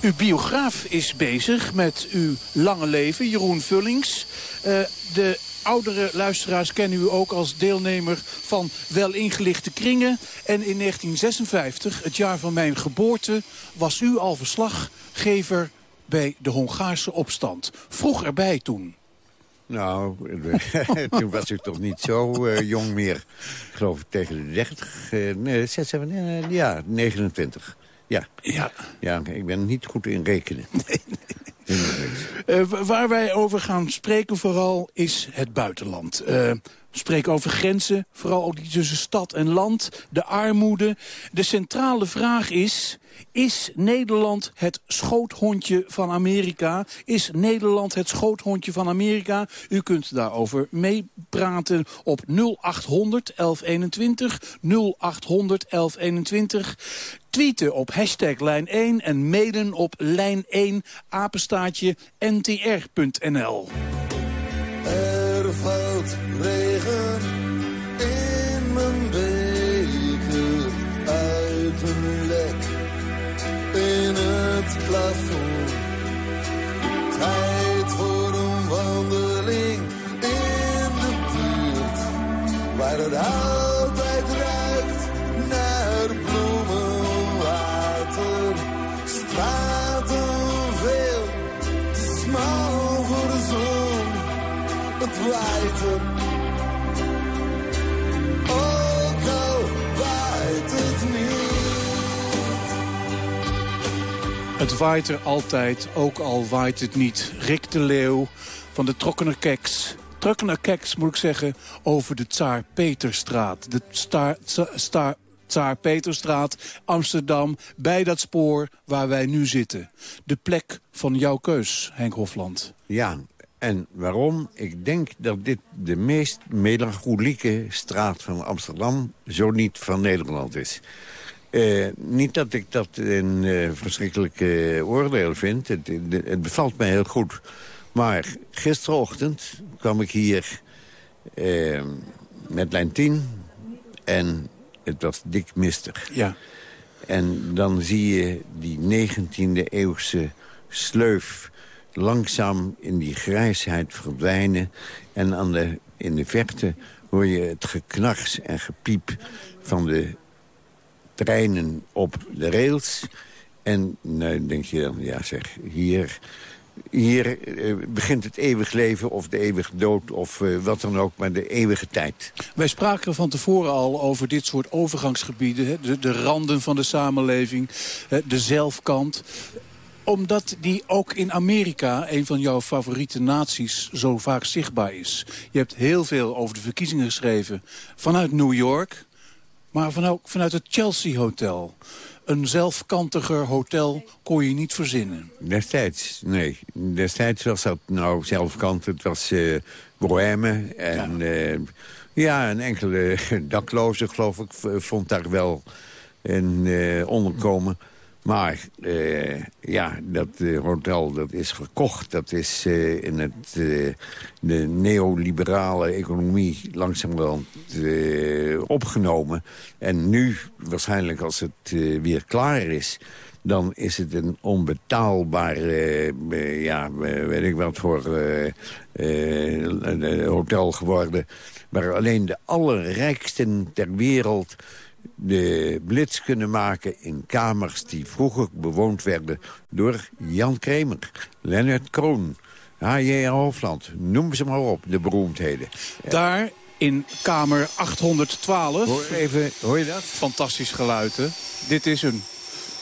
Uw biograaf is bezig met uw lange leven, Jeroen Vullings. Uh, de oudere luisteraars kennen u ook als deelnemer van wel ingelichte kringen. En in 1956, het jaar van mijn geboorte, was u al verslaggever bij de Hongaarse opstand. Vroeg erbij toen. Nou, <laughs> toen was ik toch niet zo uh, jong meer. Ik geloof tegen de 30, uh, nee, 6, 7, uh, ja, 29. Ja. ja. Ja, ik ben niet goed in rekenen. <laughs> Nee, nee. Uh, waar wij over gaan spreken vooral is het buitenland. Uh, we spreken over grenzen, vooral ook die tussen stad en land, de armoede. De centrale vraag is, is Nederland het schoothondje van Amerika? Is Nederland het schoothondje van Amerika? U kunt daarover meepraten op 0800 1121, 0800 1121 tweeten op hashtag lijn 1 en mailen op lijn 1 apenstaatje het plafond. Tijd voor een wandeling in de buurt. Waar het altijd ruikt naar bloemen, water. Straten veel, te smal voor de zon. Het waait Het waait er altijd, ook al waait het niet. Rick de Leeuw van de Trokkener Keks. Trokkener Keks, moet ik zeggen, over de Tsaar Peterstraat. De Tsaar Peterstraat, Amsterdam, bij dat spoor waar wij nu zitten. De plek van jouw keus, Henk Hofland. Ja, en waarom? Ik denk dat dit de meest melancholieke straat van Amsterdam... zo niet van Nederland is. Eh, niet dat ik dat een eh, verschrikkelijk oordeel vind. Het, het, het bevalt mij heel goed. Maar gisterochtend kwam ik hier eh, met lijn 10 en het was dik mistig. Ja. En dan zie je die 19e eeuwse sleuf langzaam in die grijsheid verdwijnen. En aan de, in de verte hoor je het geknars en gepiep van de treinen op de rails. En nou denk je dan, ja zeg, hier, hier eh, begint het eeuwig leven of de eeuwige dood of eh, wat dan ook, maar de eeuwige tijd. Wij spraken van tevoren al over dit soort overgangsgebieden. De, de randen van de samenleving, de zelfkant omdat die ook in Amerika, een van jouw favoriete naties, zo vaak zichtbaar is. Je hebt heel veel over de verkiezingen geschreven vanuit New York, maar van ook vanuit het Chelsea Hotel. Een zelfkantiger hotel kon je niet verzinnen. Destijds, nee. Destijds was dat nou zelfkant. Het was eh bohème. En ja. ja, een enkele dakloze, geloof ik, vond daar wel een eh, onderkomen. Maar eh, ja, dat eh, hotel dat is gekocht. Dat is eh, in het, de neoliberale economie langzamerhand opgenomen. En nu, waarschijnlijk als het weer klaar is dan is het een onbetaalbaar, eh, ja, weet ik wat voor hotel geworden... waar alleen de allerrijksten ter wereld de blitz kunnen maken in kamers die vroeger bewoond werden door Jan Kremer, Leonard Kroon, H.J. Hofland, noem ze maar op, de beroemdheden. Daar in kamer 812. Hoor even, hoor je dat? Fantastisch geluid, hè? Dit is een...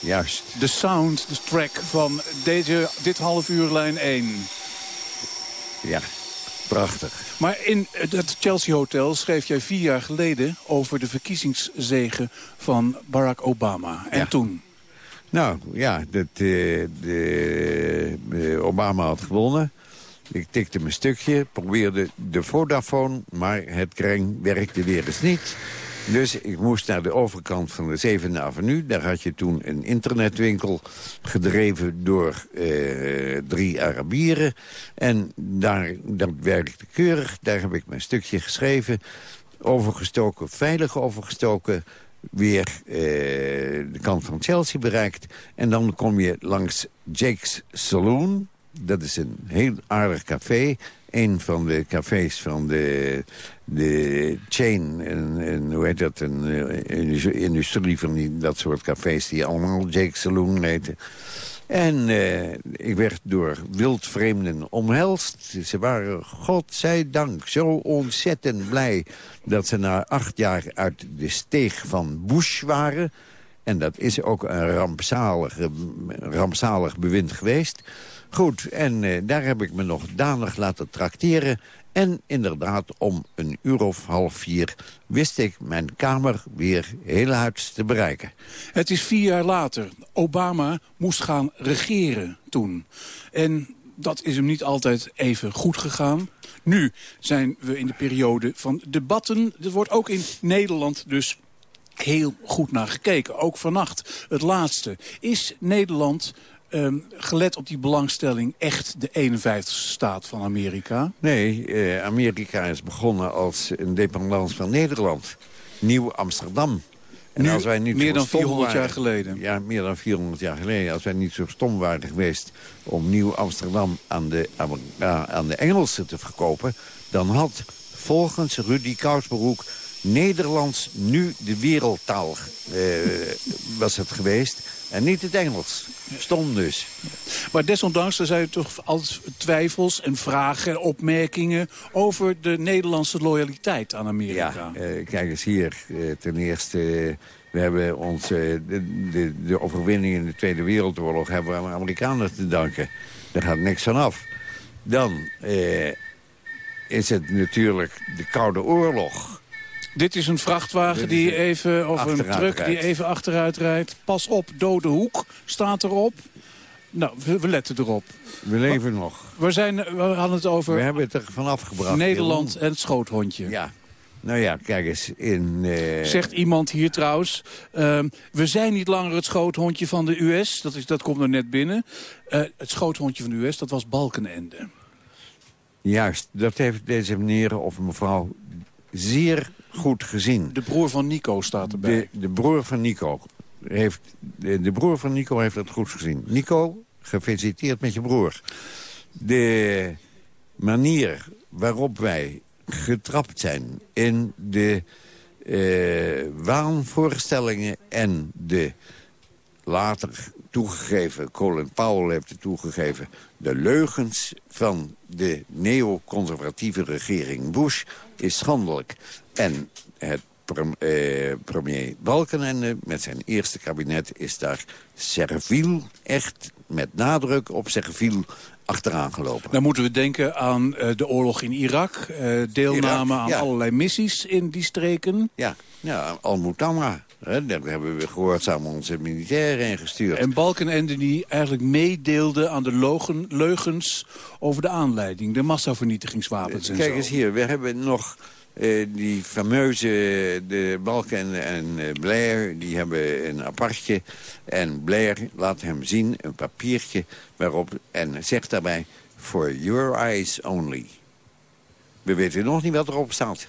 Juist. De sound, de track van deze, dit half uur lijn 1. Ja, prachtig. Maar in het Chelsea Hotel schreef jij vier jaar geleden... over de verkiezingszegen van Barack Obama. En Ja. toen? Nou, ja, dat, eh, de, eh, Obama had gewonnen. Ik tikte mijn stukje, probeerde de Vodafone, maar het kreng werkte weer eens niet. Dus ik moest naar de overkant van de 7e avenue. Daar had je toen een internetwinkel gedreven door eh, drie Arabieren. En daar, dat werkte keurig. Daar heb ik mijn stukje geschreven. Overgestoken, veilig overgestoken weer eh, de kant van Chelsea bereikt. En dan kom je langs Jake's Saloon. Dat is een heel aardig café. Een van de cafés van de, de chain. En, hoe heet dat? Een, eh, een industrie van die, dat soort cafés die allemaal Jake's Saloon heten. En eh, ik werd door wildvreemden omhelst. Ze waren, godzijdank, zo ontzettend blij... dat ze na acht jaar uit de steeg van Bush waren. En dat is ook een rampzalig bewind geweest. Goed, en eh, daar heb ik me nog danig laten trakteren. En inderdaad, om een uur of half vier wist ik mijn kamer weer heel huids te bereiken. Het is vier jaar later. Obama moest gaan regeren toen. En dat is hem niet altijd even goed gegaan. Nu zijn we in de periode van debatten. Er wordt ook in Nederland dus heel goed naar gekeken. Ook vannacht, het laatste. Is Nederland, ehm, gelet op die belangstelling... echt de 51ste staat van Amerika? Nee, eh, Amerika is begonnen als een dependance van Nederland. Nieuw Amsterdam. En Nu als wij niet meer dan stom 400 jaar waren- geleden. Ja, meer dan 400 jaar geleden. Als wij niet zo stom waren geweest om Nieuw-Amsterdam aan de, aan de Engelsen te verkopen... dan had volgens Rudy Kousbroek Nederlands nu de wereldtaal eh, <laughs> was het geweest. En niet het Engels. Stom dus. Maar desondanks er zijn toch altijd twijfels en vragen en opmerkingen... over de Nederlandse loyaliteit aan Amerika. Eh, kijk eens hier. eh, ten eerste, eh, we hebben ons, de, de, de overwinning in de Tweede Wereldoorlog... hebben we aan de Amerikanen te danken. Daar gaat niks van af. Dan eh, is het natuurlijk de Koude Oorlog. Dit is een vrachtwagen die even, of een truck die even achteruit rijdt. Pas op, dode hoek staat erop. Nou, we, we letten erop. We leven nog. We, zijn, we hadden het over We hebben het er vanaf gebracht. Nederland en het schoothondje. Ja. Nou ja, kijk eens. In, eh, Zegt iemand hier trouwens, ehm, we zijn niet langer het schoothondje van de US. Dat, is, dat komt er net binnen. Eh, het schoothondje van de US, dat was Balkenende. Juist, dat heeft deze meneer of mevrouw zeer goed gezien. De broer van Nico staat erbij. De, de broer van Nico heeft, de, de broer van Nico heeft het goed gezien. Nico, gefeliciteerd met je broer. De manier waarop wij getrapt zijn in de eh, waanvoorstellingen en de later toegegeven, Colin Powell heeft het toegegeven... de leugens van de neoconservatieve regering Bush is schandelijk. En het eh, premier Balkenende met zijn eerste kabinet is daar serviel, echt met nadruk op serviel, achteraan gelopen. Dan moeten we denken aan eh, de oorlog in Irak. eh, deelname Irak, aan ja. allerlei missies in die streken. Ja, ja Al-Mutamma. Daar hebben we gehoorzaam onze militairen ingestuurd. En Balkenende die eigenlijk meedeelde aan de logen, leugens over de aanleiding. De massavernietigingswapens en Kijk zo. eens hier, we hebben nog eh, die fameuze, de Balken en eh, Blair, die hebben een apartje. En Blair laat hem zien, een papiertje waarop, en zegt daarbij, for your eyes only. We weten nog niet wat erop staat.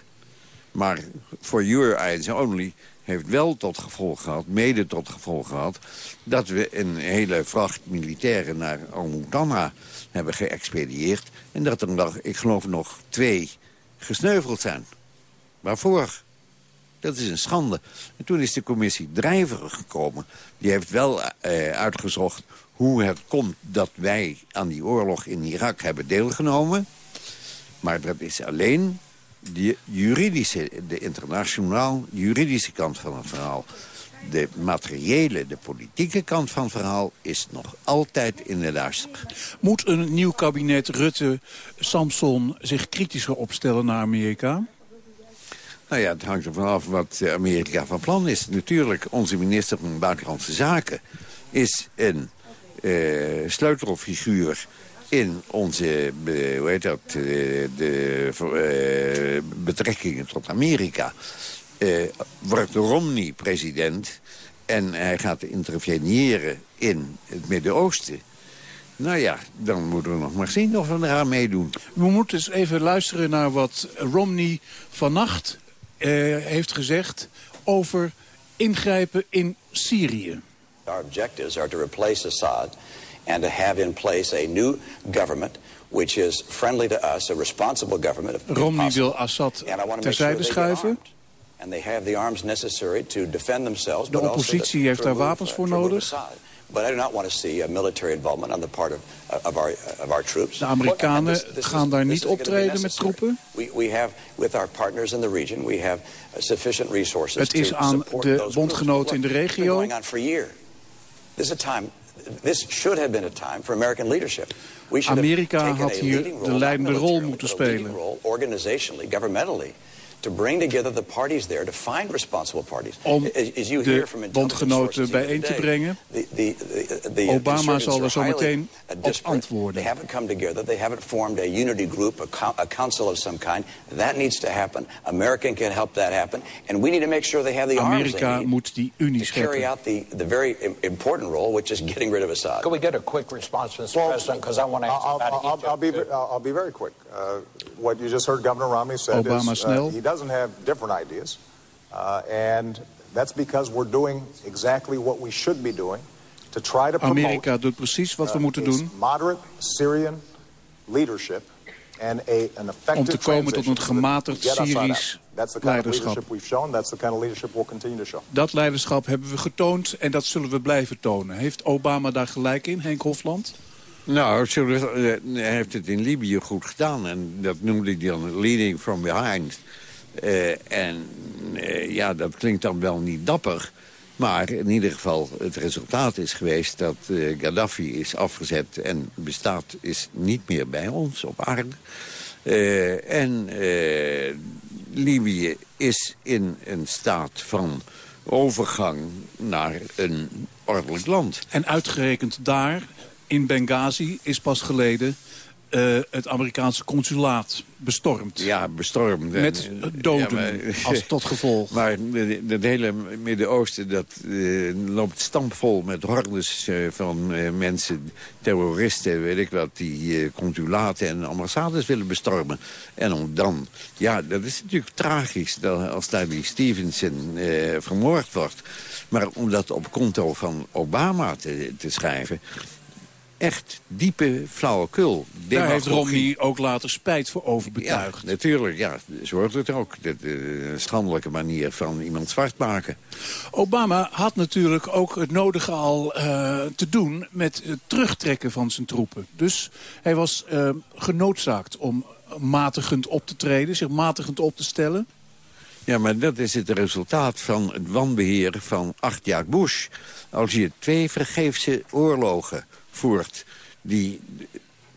Maar for your eyes only heeft wel tot gevolg gehad, mede tot gevolg gehad... dat we een hele vracht militairen naar Al-Mutanna hebben geëxpedieerd... en dat er nog, ik geloof nog twee gesneuveld zijn. Waarvoor? Dat is een schande. En toen is de commissie Drijver gekomen. Die heeft wel eh, uitgezocht hoe het komt dat wij aan die oorlog in Irak hebben deelgenomen. Maar dat is alleen de juridische, de internationaal juridische kant van het verhaal. De materiële, de politieke kant van het verhaal is nog altijd in de duister. Moet een nieuw kabinet Rutte, Samson zich kritischer opstellen naar Amerika? Nou ja, het hangt ervan af wat Amerika van plan is. Natuurlijk, onze minister van Buitenlandse Zaken is een eh, sleutelfiguur in onze hoe heet dat, eh, de, eh, betrekkingen tot Amerika. Eh, wordt Romney president en hij gaat interveneren in het Midden-Oosten... Nou ja, dan moeten we nog maar zien of we eraan meedoen. We moeten eens even luisteren naar wat Romney vannacht eh, heeft gezegd over ingrijpen in Syrië. Our objectives are to replace Assad and to have in place a new government which is friendly to us, a responsible government. Romney wil Assad terzijde schuiven. De oppositie heeft daar remove, wapens uh, voor nodig. Assad. But I do not want to see uh, military involvement on the part of, uh. De Amerikanen gaan daar niet optreden met troepen. We, we have, with our partners in the region, we have uh, sufficient resources Het is aan de bondgenoten in de regio. going on for a year. This is a time. This should have been a time for American leadership. We should Amerika had hier leading de leidende rol moeten spelen. To bring together the parties there, to find responsible parties. Om As- you de hear from intelligence bondgenoten bijeen te brengen. the- the- the- the Obama zal er zo meteen uh, op antwoorden. They haven't come together. They haven't formed a unity group, a, co- a council of some kind. That needs to happen. America can help that happen. And we need to make sure they have the arms they Amerika moet die unie to carry scheppen. out the, the very im- important role, which is getting rid of Assad. Could we get a quick response, Mr. President? Because I want to ask I'll, about I'll. I'll be, I'll be very quick. Uh, what you just heard Governor Romney said Obama is snel. uh, he doesn't have different ideas. Uh, and That's because we're doing exactly what we should be doing to try to promote Amerika doet precies wat we uh, moeten doen moderate Syrian leadership and a, an effective om te komen tot een gematigd Syrisch leiderschap. Dat leiderschap hebben we getoond en dat zullen we blijven tonen. Heeft Obama daar gelijk in, Henk Hofland? Nou, eh, hij heeft het in Libië goed gedaan. En dat noemde hij dan leading from behind. Eh, en eh, ja, dat klinkt dan wel niet dapper. Maar in ieder geval, het resultaat is geweest dat Gaddafi is afgezet... en bestaat is niet meer bij ons op aarde. En Libië is in een staat van overgang naar een ordelijk land. En uitgerekend daar, in Benghazi, is pas geleden eh, het Amerikaanse consulaat bestormd. Ja, bestormd. Met En, doden ja, maar- als tot gevolg. <laughs> Maar het hele Midden-Oosten dat eh, loopt stampvol met hordes eh, van mensen, terroristen, weet ik wat, die consulaten en ambassades willen bestormen. En om dan, ja, dat is natuurlijk tragisch dat als daar die Stevenson vermoord wordt. Maar om dat op konto van Obama te, te schrijven, echt diepe flauwekul. Daar heeft. Romney ook later spijt voor overbetuigd. Ja, natuurlijk. Ja, zo hoort het ook. Een schandelijke manier van iemand zwart maken. Obama had natuurlijk ook het nodige al eh, te doen met het terugtrekken van zijn troepen. Dus hij was eh, genoodzaakt om matigend op te treden, zich matigend op te stellen. Ja, maar dat is het resultaat van het wanbeheer van acht jaar Bush. Als je twee vergeefse oorlogen voert... die,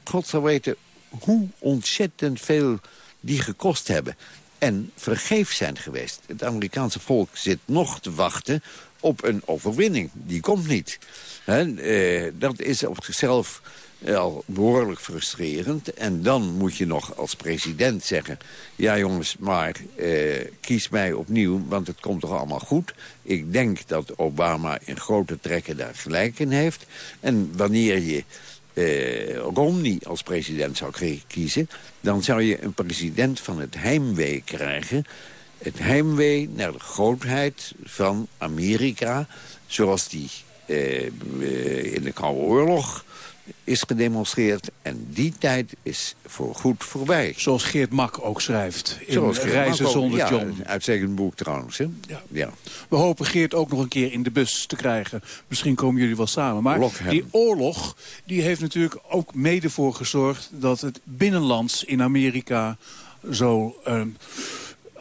god zal weten hoe ontzettend veel die gekost hebben... en vergeefs zijn geweest. Het Amerikaanse volk zit nog te wachten op een overwinning. Die komt niet. Eh, dat is op zichzelf al behoorlijk frustrerend. En dan moet je nog als president zeggen... ja jongens, maar eh, kies mij opnieuw, want het komt toch allemaal goed. Ik denk dat Obama in grote trekken daar gelijk in heeft. En wanneer je eh, Romney als president zou kiezen... dan zou je een president van het heimwee krijgen... het heimwee naar de grootheid van Amerika... zoals die eh, eh, in de Koude Oorlog is gedemonstreerd. En die tijd is voorgoed voorbij. Zoals Geert Mak ook schrijft in Zoals Geert Reizen Mak zonder Ja, John. een uitstekend boek trouwens. Hè? Ja. We hopen Geert ook nog een keer in de bus te krijgen. Misschien komen jullie wel samen. Maar die oorlog die heeft natuurlijk ook mede voor gezorgd... dat het binnenlands in Amerika zo ehm,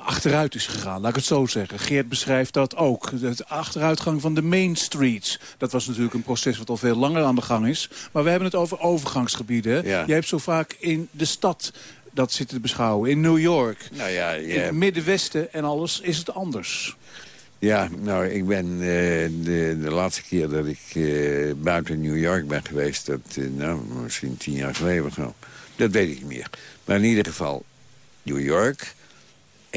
achteruit is gegaan. Laat ik het zo zeggen. Geert beschrijft dat ook. De achteruitgang van de main streets. Dat was natuurlijk een proces wat al veel langer aan de gang is. Maar we hebben het over overgangsgebieden. Ja. Jij hebt zo vaak in de stad dat zitten te beschouwen. In New York. Nou ja, je In het Middenwesten en alles is het anders. Ja, nou, ik ben eh, de, de laatste keer dat ik eh, buiten New York ben geweest... dat, eh, nou, misschien tien jaar geleden of zo. Dat weet ik niet meer. Maar in ieder geval, New York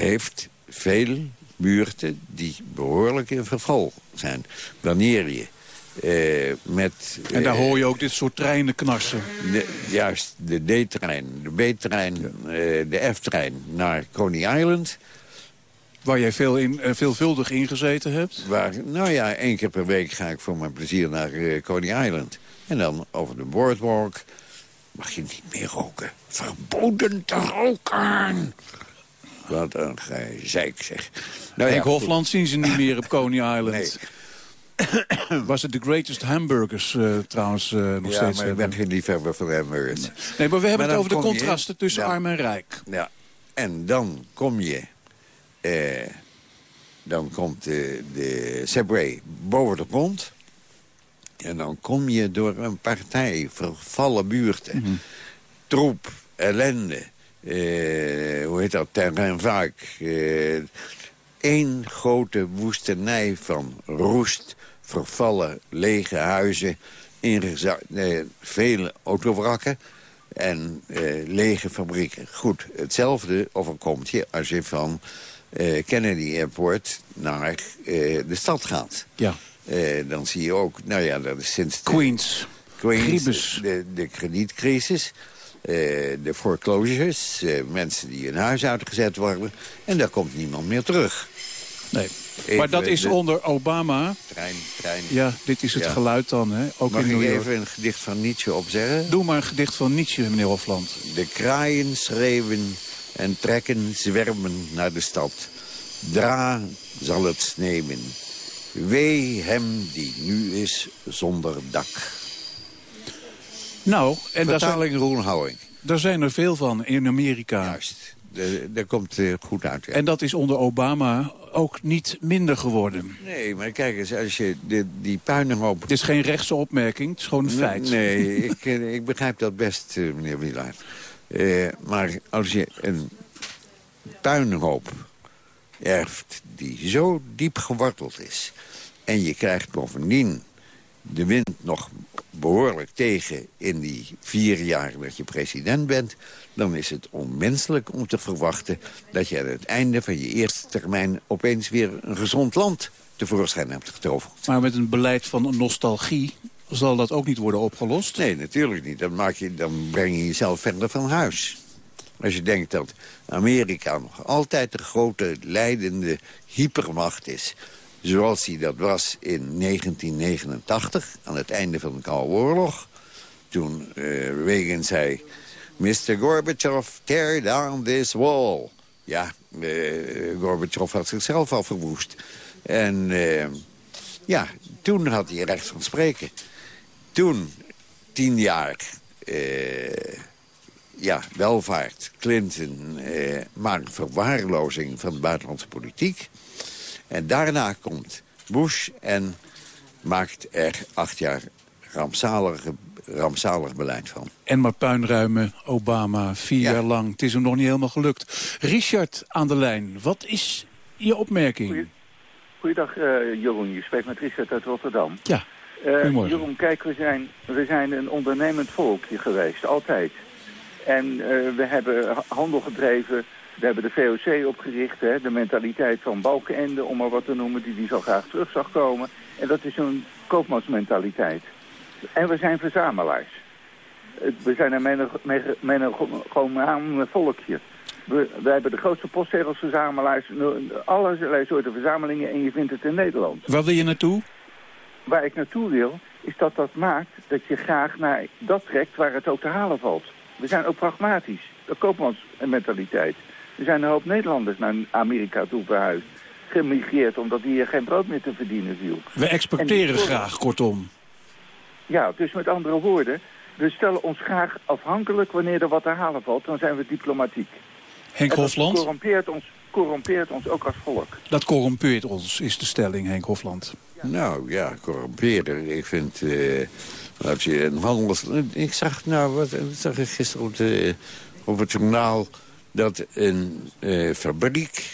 heeft veel buurten die behoorlijk in verval zijn. Wanneer je eh, met... En daar eh, hoor je ook dit soort treinen knarsen. de, juist, de D-trein, de B-trein, eh, de F-trein naar Coney Island... Waar jij veel in, veelvuldig ingezeten hebt. Waar, nou ja, één keer per week ga ik voor mijn plezier naar Coney Island. En dan over de boardwalk mag je niet meer roken. Verboden te roken! Wat een gezeik, zeg. Nou Henk. Hofland zien ze niet meer op Coney <laughs> Island. <coughs> Was het de greatest hamburgers eh, trouwens eh, nog ja, steeds maar ik hebben. ben geen liefhebber van hamburgers. Nee, maar we hebben het over de je- contrasten tussen Ja. arm en rijk. Ja, en dan kom je... eh, dan komt de, de subway boven de grond. En dan kom je door een partij vervallen buurten. Mhm. Troep, ellende. Eh, hoe heet dat? Terrain vaak. Eén grote woestenij van roest, vervallen, lege huizen... eh, vele autowrakken en eh, lege fabrieken. Goed, hetzelfde overkomt je als je van eh, Kennedy Airport naar eh, de stad gaat. Ja. Eh, dan zie je ook, nou ja, dat is sinds... de- Queens. Queens, de, de kredietcrisis, eh, de foreclosures, eh, mensen die hun huis uitgezet worden. En daar komt niemand meer terug. Nee. Even maar dat is de- onder Obama. Trein, trein. Ja, dit is het Ja. geluid dan, hè? Ook Mag in ik even een gedicht van Nietzsche opzeggen? Doe maar een gedicht van Nietzsche, meneer Hofland. De kraaien schreeuwen en trekken zwermen naar de stad. Dra zal het sneeuwen. Wee hem die nu is zonder dak. Nou, en daar zijn, Vertaling Roel Houwing. daar zijn er veel van in Amerika. Juist. Dat komt eh, goed uit. ja. En dat is onder Obama ook niet minder geworden. Nee, maar kijk eens, als je de, die puinhoop... Het is geen rechtse opmerking, het is gewoon een feit. Nee, <laughs> ik, eh, ik begrijp dat best, eh, meneer Wielaert. Eh, maar als je een puinhoop erft die zo diep geworteld is... en je krijgt bovendien de wind nog behoorlijk tegen in die vier jaar dat je president bent... dan is het onmenselijk om te verwachten dat je aan het einde van je eerste termijn... opeens weer een gezond land tevoorschijn hebt getoverd. Maar met een beleid van nostalgie zal dat ook niet worden opgelost. Nee, natuurlijk niet. Dan, maak je, dan breng je jezelf verder van huis. Als je denkt dat Amerika nog altijd de grote leidende hypermacht is... zoals die dat was in 1989, aan het einde van de Koude Oorlog... toen eh, Reagan zei... Mr. Gorbachev, tear down this wall. Ja, eh, Gorbachev had zichzelf al verwoest. En eh, ja, toen had hij recht van spreken. Toen, tien jaar, ja, welvaart, Clinton, maar verwaarlozing van de buitenlandse politiek. En daarna komt Bush en maakt er acht jaar rampzalig, rampzalig beleid van. En maar puinruimen, Obama, vier jaar lang. Het is hem nog niet helemaal gelukt. Richard aan de lijn, wat is je opmerking? Goeiedag uh, Jeroen, je spreekt met Richard uit Rotterdam. Ja, uh, goedemorgen. Jeroen, kijk, we zijn, we zijn een ondernemend volkje geweest, altijd. En uh, we hebben handel gedreven, we hebben de VOC opgericht, hè, de mentaliteit van Balkenende, om maar wat te noemen, die die zo graag terug zag komen. En dat is een koopmansmentaliteit. En we zijn verzamelaars. We zijn een menegomaan volkje. We, we hebben de grootste postzegelverzamelaars, allerlei soorten verzamelingen en je vindt het in Nederland. Waar wil je naartoe? Waar ik naartoe wil, is dat dat maakt dat je graag naar dat trekt waar het ook te halen valt. We zijn ook pragmatisch, de koopmansmentaliteit. Er zijn een hoop Nederlanders naar Amerika toe verhuisd, gemigreerd omdat hier geen brood meer te verdienen viel. We exporteren graag, kortom. Ja, dus met andere woorden, we stellen ons graag afhankelijk wanneer er wat te halen valt, dan zijn we diplomatiek. Henk en dat Hofland? corrompeert ons, corrompeert ons ook als volk. Dat corrumpeert ons, is de stelling, Henk Hofland. Nou ja, corrumperen. Ik vind... Uh, als je een handels... Ik zag, nou, wat zag ik gisteren op, de, op het journaal... dat een uh, fabriek...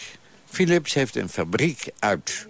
Philips heeft een fabriek uit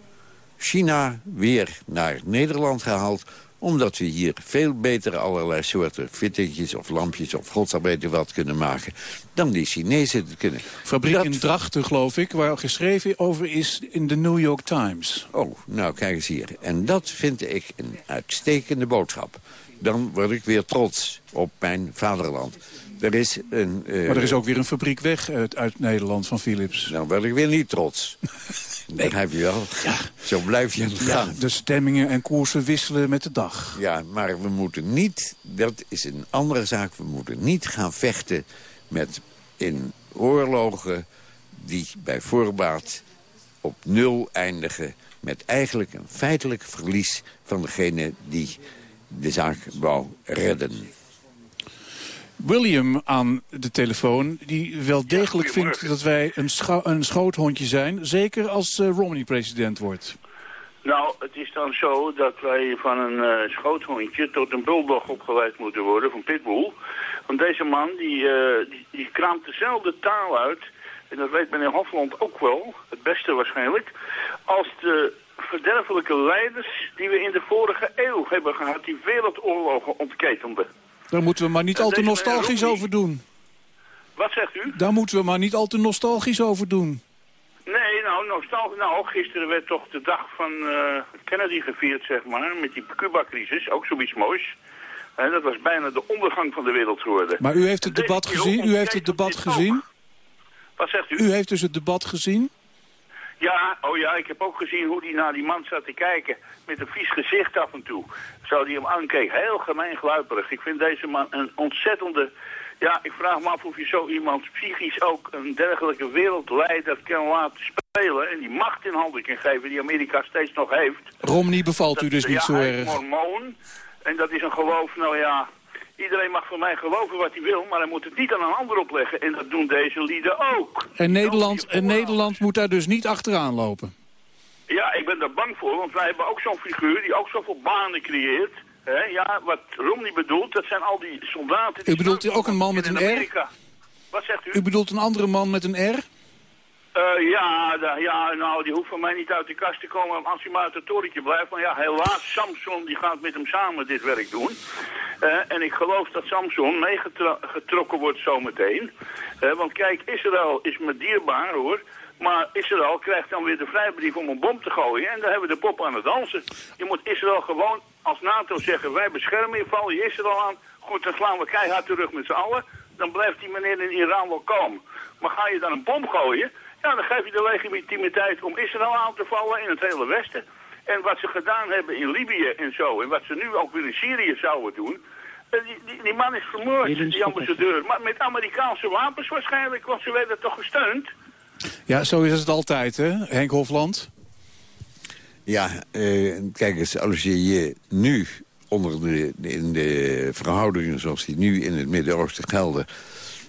China weer naar Nederland gehaald omdat we hier veel beter allerlei soorten fittingjes of lampjes of godsarbeider wat kunnen maken dan die Chinezen het kunnen. Fabriek dat... in Drachten, geloof ik, waar geschreven over is in de New York Times. Oh, nou kijk eens hier. En dat vind ik een uitstekende boodschap. Dan word ik weer trots op mijn vaderland. Er is een, uh... Maar er is ook weer een fabriek weg uit, uit Nederland van Philips. Dan word ik weer niet trots. <laughs> nee. Begrijp je wel? Ja. Zo blijf je gaan. Ja, de stemmingen en koersen wisselen met de dag. Ja, maar we moeten niet, dat is een andere zaak... we moeten niet gaan vechten met in oorlogen... die bij voorbaat op nul eindigen... met eigenlijk een feitelijk verlies van degene die de zaak wou redden. William aan de telefoon, die wel degelijk ja, vindt dat wij een, scho een schoothondje zijn. Zeker als uh, Romney president wordt. Nou, het is dan zo dat wij van een uh, schoothondje tot een bulldog opgeleid moeten worden, van pitbull. Want deze man, die, uh, die, die kraamt dezelfde taal uit, en dat weet meneer Hofland ook wel, het beste waarschijnlijk, als de verderfelijke leiders die we in de vorige eeuw hebben gehad, die wereldoorlogen ontketenden. Daar moeten we maar niet al te nostalgisch over doen. Wat zegt u? Daar moeten we maar niet al te nostalgisch over doen. Nee, nou, nostalgisch. Nou, gisteren werd toch de dag van uh, Kennedy gevierd, zeg maar, met die Cuba-crisis. Ook zoiets moois. En dat was bijna de ondergang van de wereld geworden. Maar u heeft het debat gezien? U heeft het debat gezien? Wat zegt u? U heeft dus het debat gezien? Ja, oh ja, ik heb ook gezien hoe die naar die man zat te kijken. Met een vies gezicht af en toe. Zo die hem aankeek. Heel gemeen gluiperig. Ik vind deze man een ontzettende... Ja, ik vraag me af of je zo iemand psychisch ook een dergelijke wereldleider kan laten spelen. En die macht in handen kan geven die Amerika steeds nog heeft. Romney bevalt u dus niet ja, zo hij is erg. mormoon. En dat is een geloof, nou ja... Iedereen mag van mij geloven wat hij wil, maar hij moet het niet aan een ander opleggen. En dat doen deze lieden ook. En Nederland, en Nederland moet daar dus niet achteraan lopen. Ja, ik ben daar bang voor, want wij hebben ook zo'n figuur die ook zoveel banen creëert. Hè, ja, wat Romney bedoelt, dat zijn al die soldaten... Die U bedoelt ook een man met een R? Wat zegt u? U bedoelt een andere man met een R? Eh, ja, ja, nou, die hoeft van mij niet uit de kast te komen als hij maar uit het torentje blijft. Maar ja, helaas, Samson die gaat met hem samen dit werk doen. Eh, en ik geloof dat Samson meegetrokken wordt zometeen. Eh, want kijk, Israël is me dierbaar hoor. Maar Israël krijgt dan weer de vrijbrief om een bom te gooien. En dan hebben we de pop aan het dansen. Je moet Israël gewoon als NATO zeggen, wij beschermen je, val je Israël aan. Goed, dan slaan we keihard terug met z'n allen. Dan blijft die meneer in Iran wel kalm. Maar ga je dan een bom gooien, ja, dan geef je de legitimiteit om Israël aan te vallen in het hele Westen. En wat ze gedaan hebben in Libië en zo, en wat ze nu ook weer in Syrië zouden doen... eh, Die, die, die man is vermoord, die ambassadeur. Maar met Amerikaanse wapens waarschijnlijk, want ze werden toch gesteund. Ja, zo is het altijd, hè, Henk Hofland? Ja, eh, kijk eens, als je je nu onder de, in de verhoudingen zoals die nu in het Midden-Oosten gelden...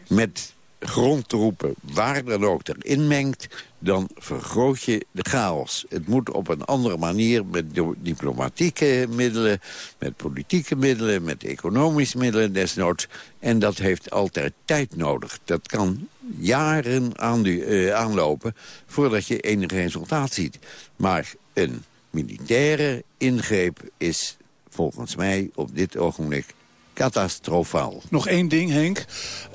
met grondtroepen, waar dan ook, erin mengt... dan vergroot je de chaos. Het moet op een andere manier met diplomatieke middelen... met politieke middelen, met economische middelen desnoods. En dat heeft altijd tijd nodig. Dat kan jaren aandu- eh, aanlopen voordat je enig resultaat ziet. Maar een militaire ingreep is volgens mij op dit ogenblik catastrofaal. Nog één ding, Henk.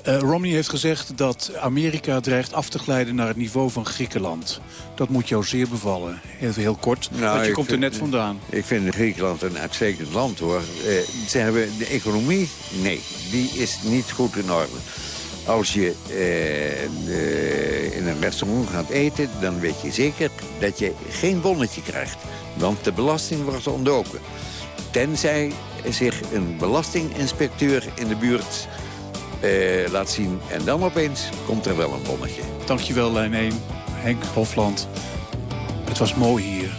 Eh, Romney heeft gezegd dat Amerika dreigt af te glijden naar het niveau van Griekenland. Dat moet jou zeer bevallen. Even heel kort, want je Nou, komt er net vandaan. Ik vind Griekenland een uitstekend land, hoor. Eh, ze hebben de economie, nee, die is niet goed in orde. Als je eh, de- in een restaurant gaat eten, dan weet je zeker dat je geen bonnetje krijgt. Want de belasting wordt ontdoken. Tenzij zich een belastinginspecteur in de buurt eh, laat zien. En dan opeens komt er wel een bonnetje. Dankjewel, lijn 1. Henk Hofland. Het was mooi hier,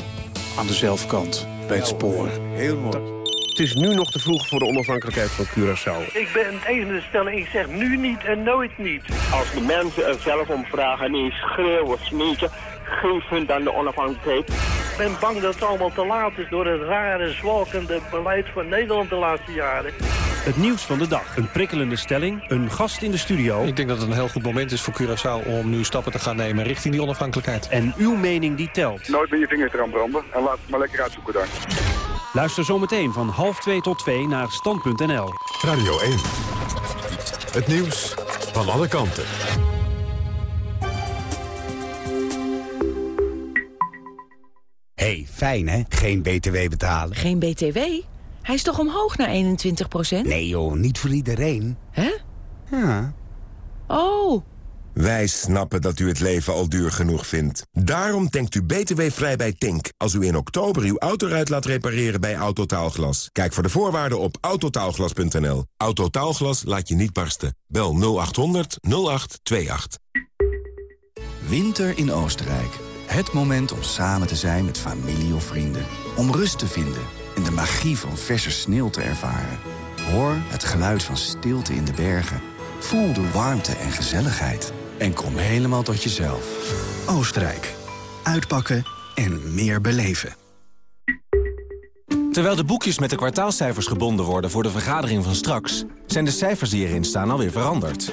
aan de zelfkant, bij het spoor. Heel mooi. Het is nu nog te vroeg voor de onafhankelijkheid van Curaçao. Ik ben het eens met de stelling. Ik zeg nu niet en nooit niet. Als de mensen er zelf om vragen en niet schreeuwen, smeken, geef hun dan de onafhankelijkheid. Ik ben bang dat het allemaal te laat is door het rare, zwalkende beleid van Nederland de laatste jaren. Het nieuws van de dag. Een prikkelende stelling. Een gast in de studio. Ik denk dat het een heel goed moment is voor Curaçao om nu stappen te gaan nemen richting die onafhankelijkheid. En uw mening die telt. Nooit met je vingers eraan branden en laat het maar lekker uitzoeken daar. Luister zometeen van half 2 tot 2 naar stand.nl. Radio 1. Het nieuws van alle kanten. Hey, fijn hè? Geen BTW betalen. Geen BTW? Hij is toch omhoog naar 21 procent? Nee joh, niet voor iedereen. Hè? Ja. Oh, Wij snappen dat u het leven al duur genoeg vindt. Daarom denkt u btw-vrij bij Tink... als u in oktober uw autoruit laat repareren bij Autotaalglas. Kijk voor de voorwaarden op autotaalglas.nl. Autotaalglas laat je niet barsten. Bel 0800 0828. Winter in Oostenrijk. Het moment om samen te zijn met familie of vrienden. Om rust te vinden en de magie van verse sneeuw te ervaren. Hoor het geluid van stilte in de bergen. Voel de warmte en gezelligheid. En kom helemaal tot jezelf. Oostenrijk. Uitpakken en meer beleven. Terwijl de boekjes met de kwartaalcijfers gebonden worden voor de vergadering van straks... zijn de cijfers die erin staan alweer veranderd.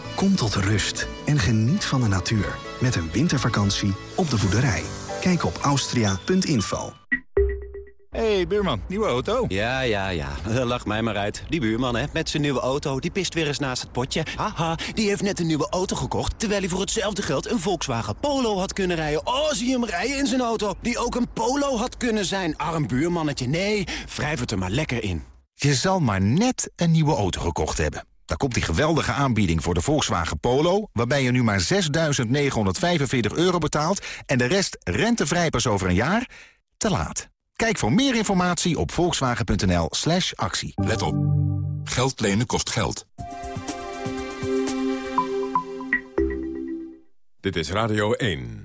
Kom tot rust en geniet van de natuur. Met een wintervakantie op de boerderij. Kijk op austria.info. hey, buurman, nieuwe auto? Ja, ja, ja. Lach mij maar uit. Die buurman, hè, met zijn nieuwe auto, die pist weer eens naast het potje. Haha, die heeft net een nieuwe auto gekocht... terwijl hij voor hetzelfde geld een Volkswagen Polo had kunnen rijden. Oh, zie hem rijden in zijn auto, die ook een Polo had kunnen zijn. Arm buurmannetje, nee, wrijf het er maar lekker in. Je zal maar net een nieuwe auto gekocht hebben. Daar komt die geweldige aanbieding voor de Volkswagen Polo... waarbij je nu maar 6.945 euro betaalt... en de rest rentevrij pas over een jaar? Te laat. Kijk voor meer informatie op volkswagen.nl slash actie. Let op. Geld lenen kost geld. Dit is Radio 1.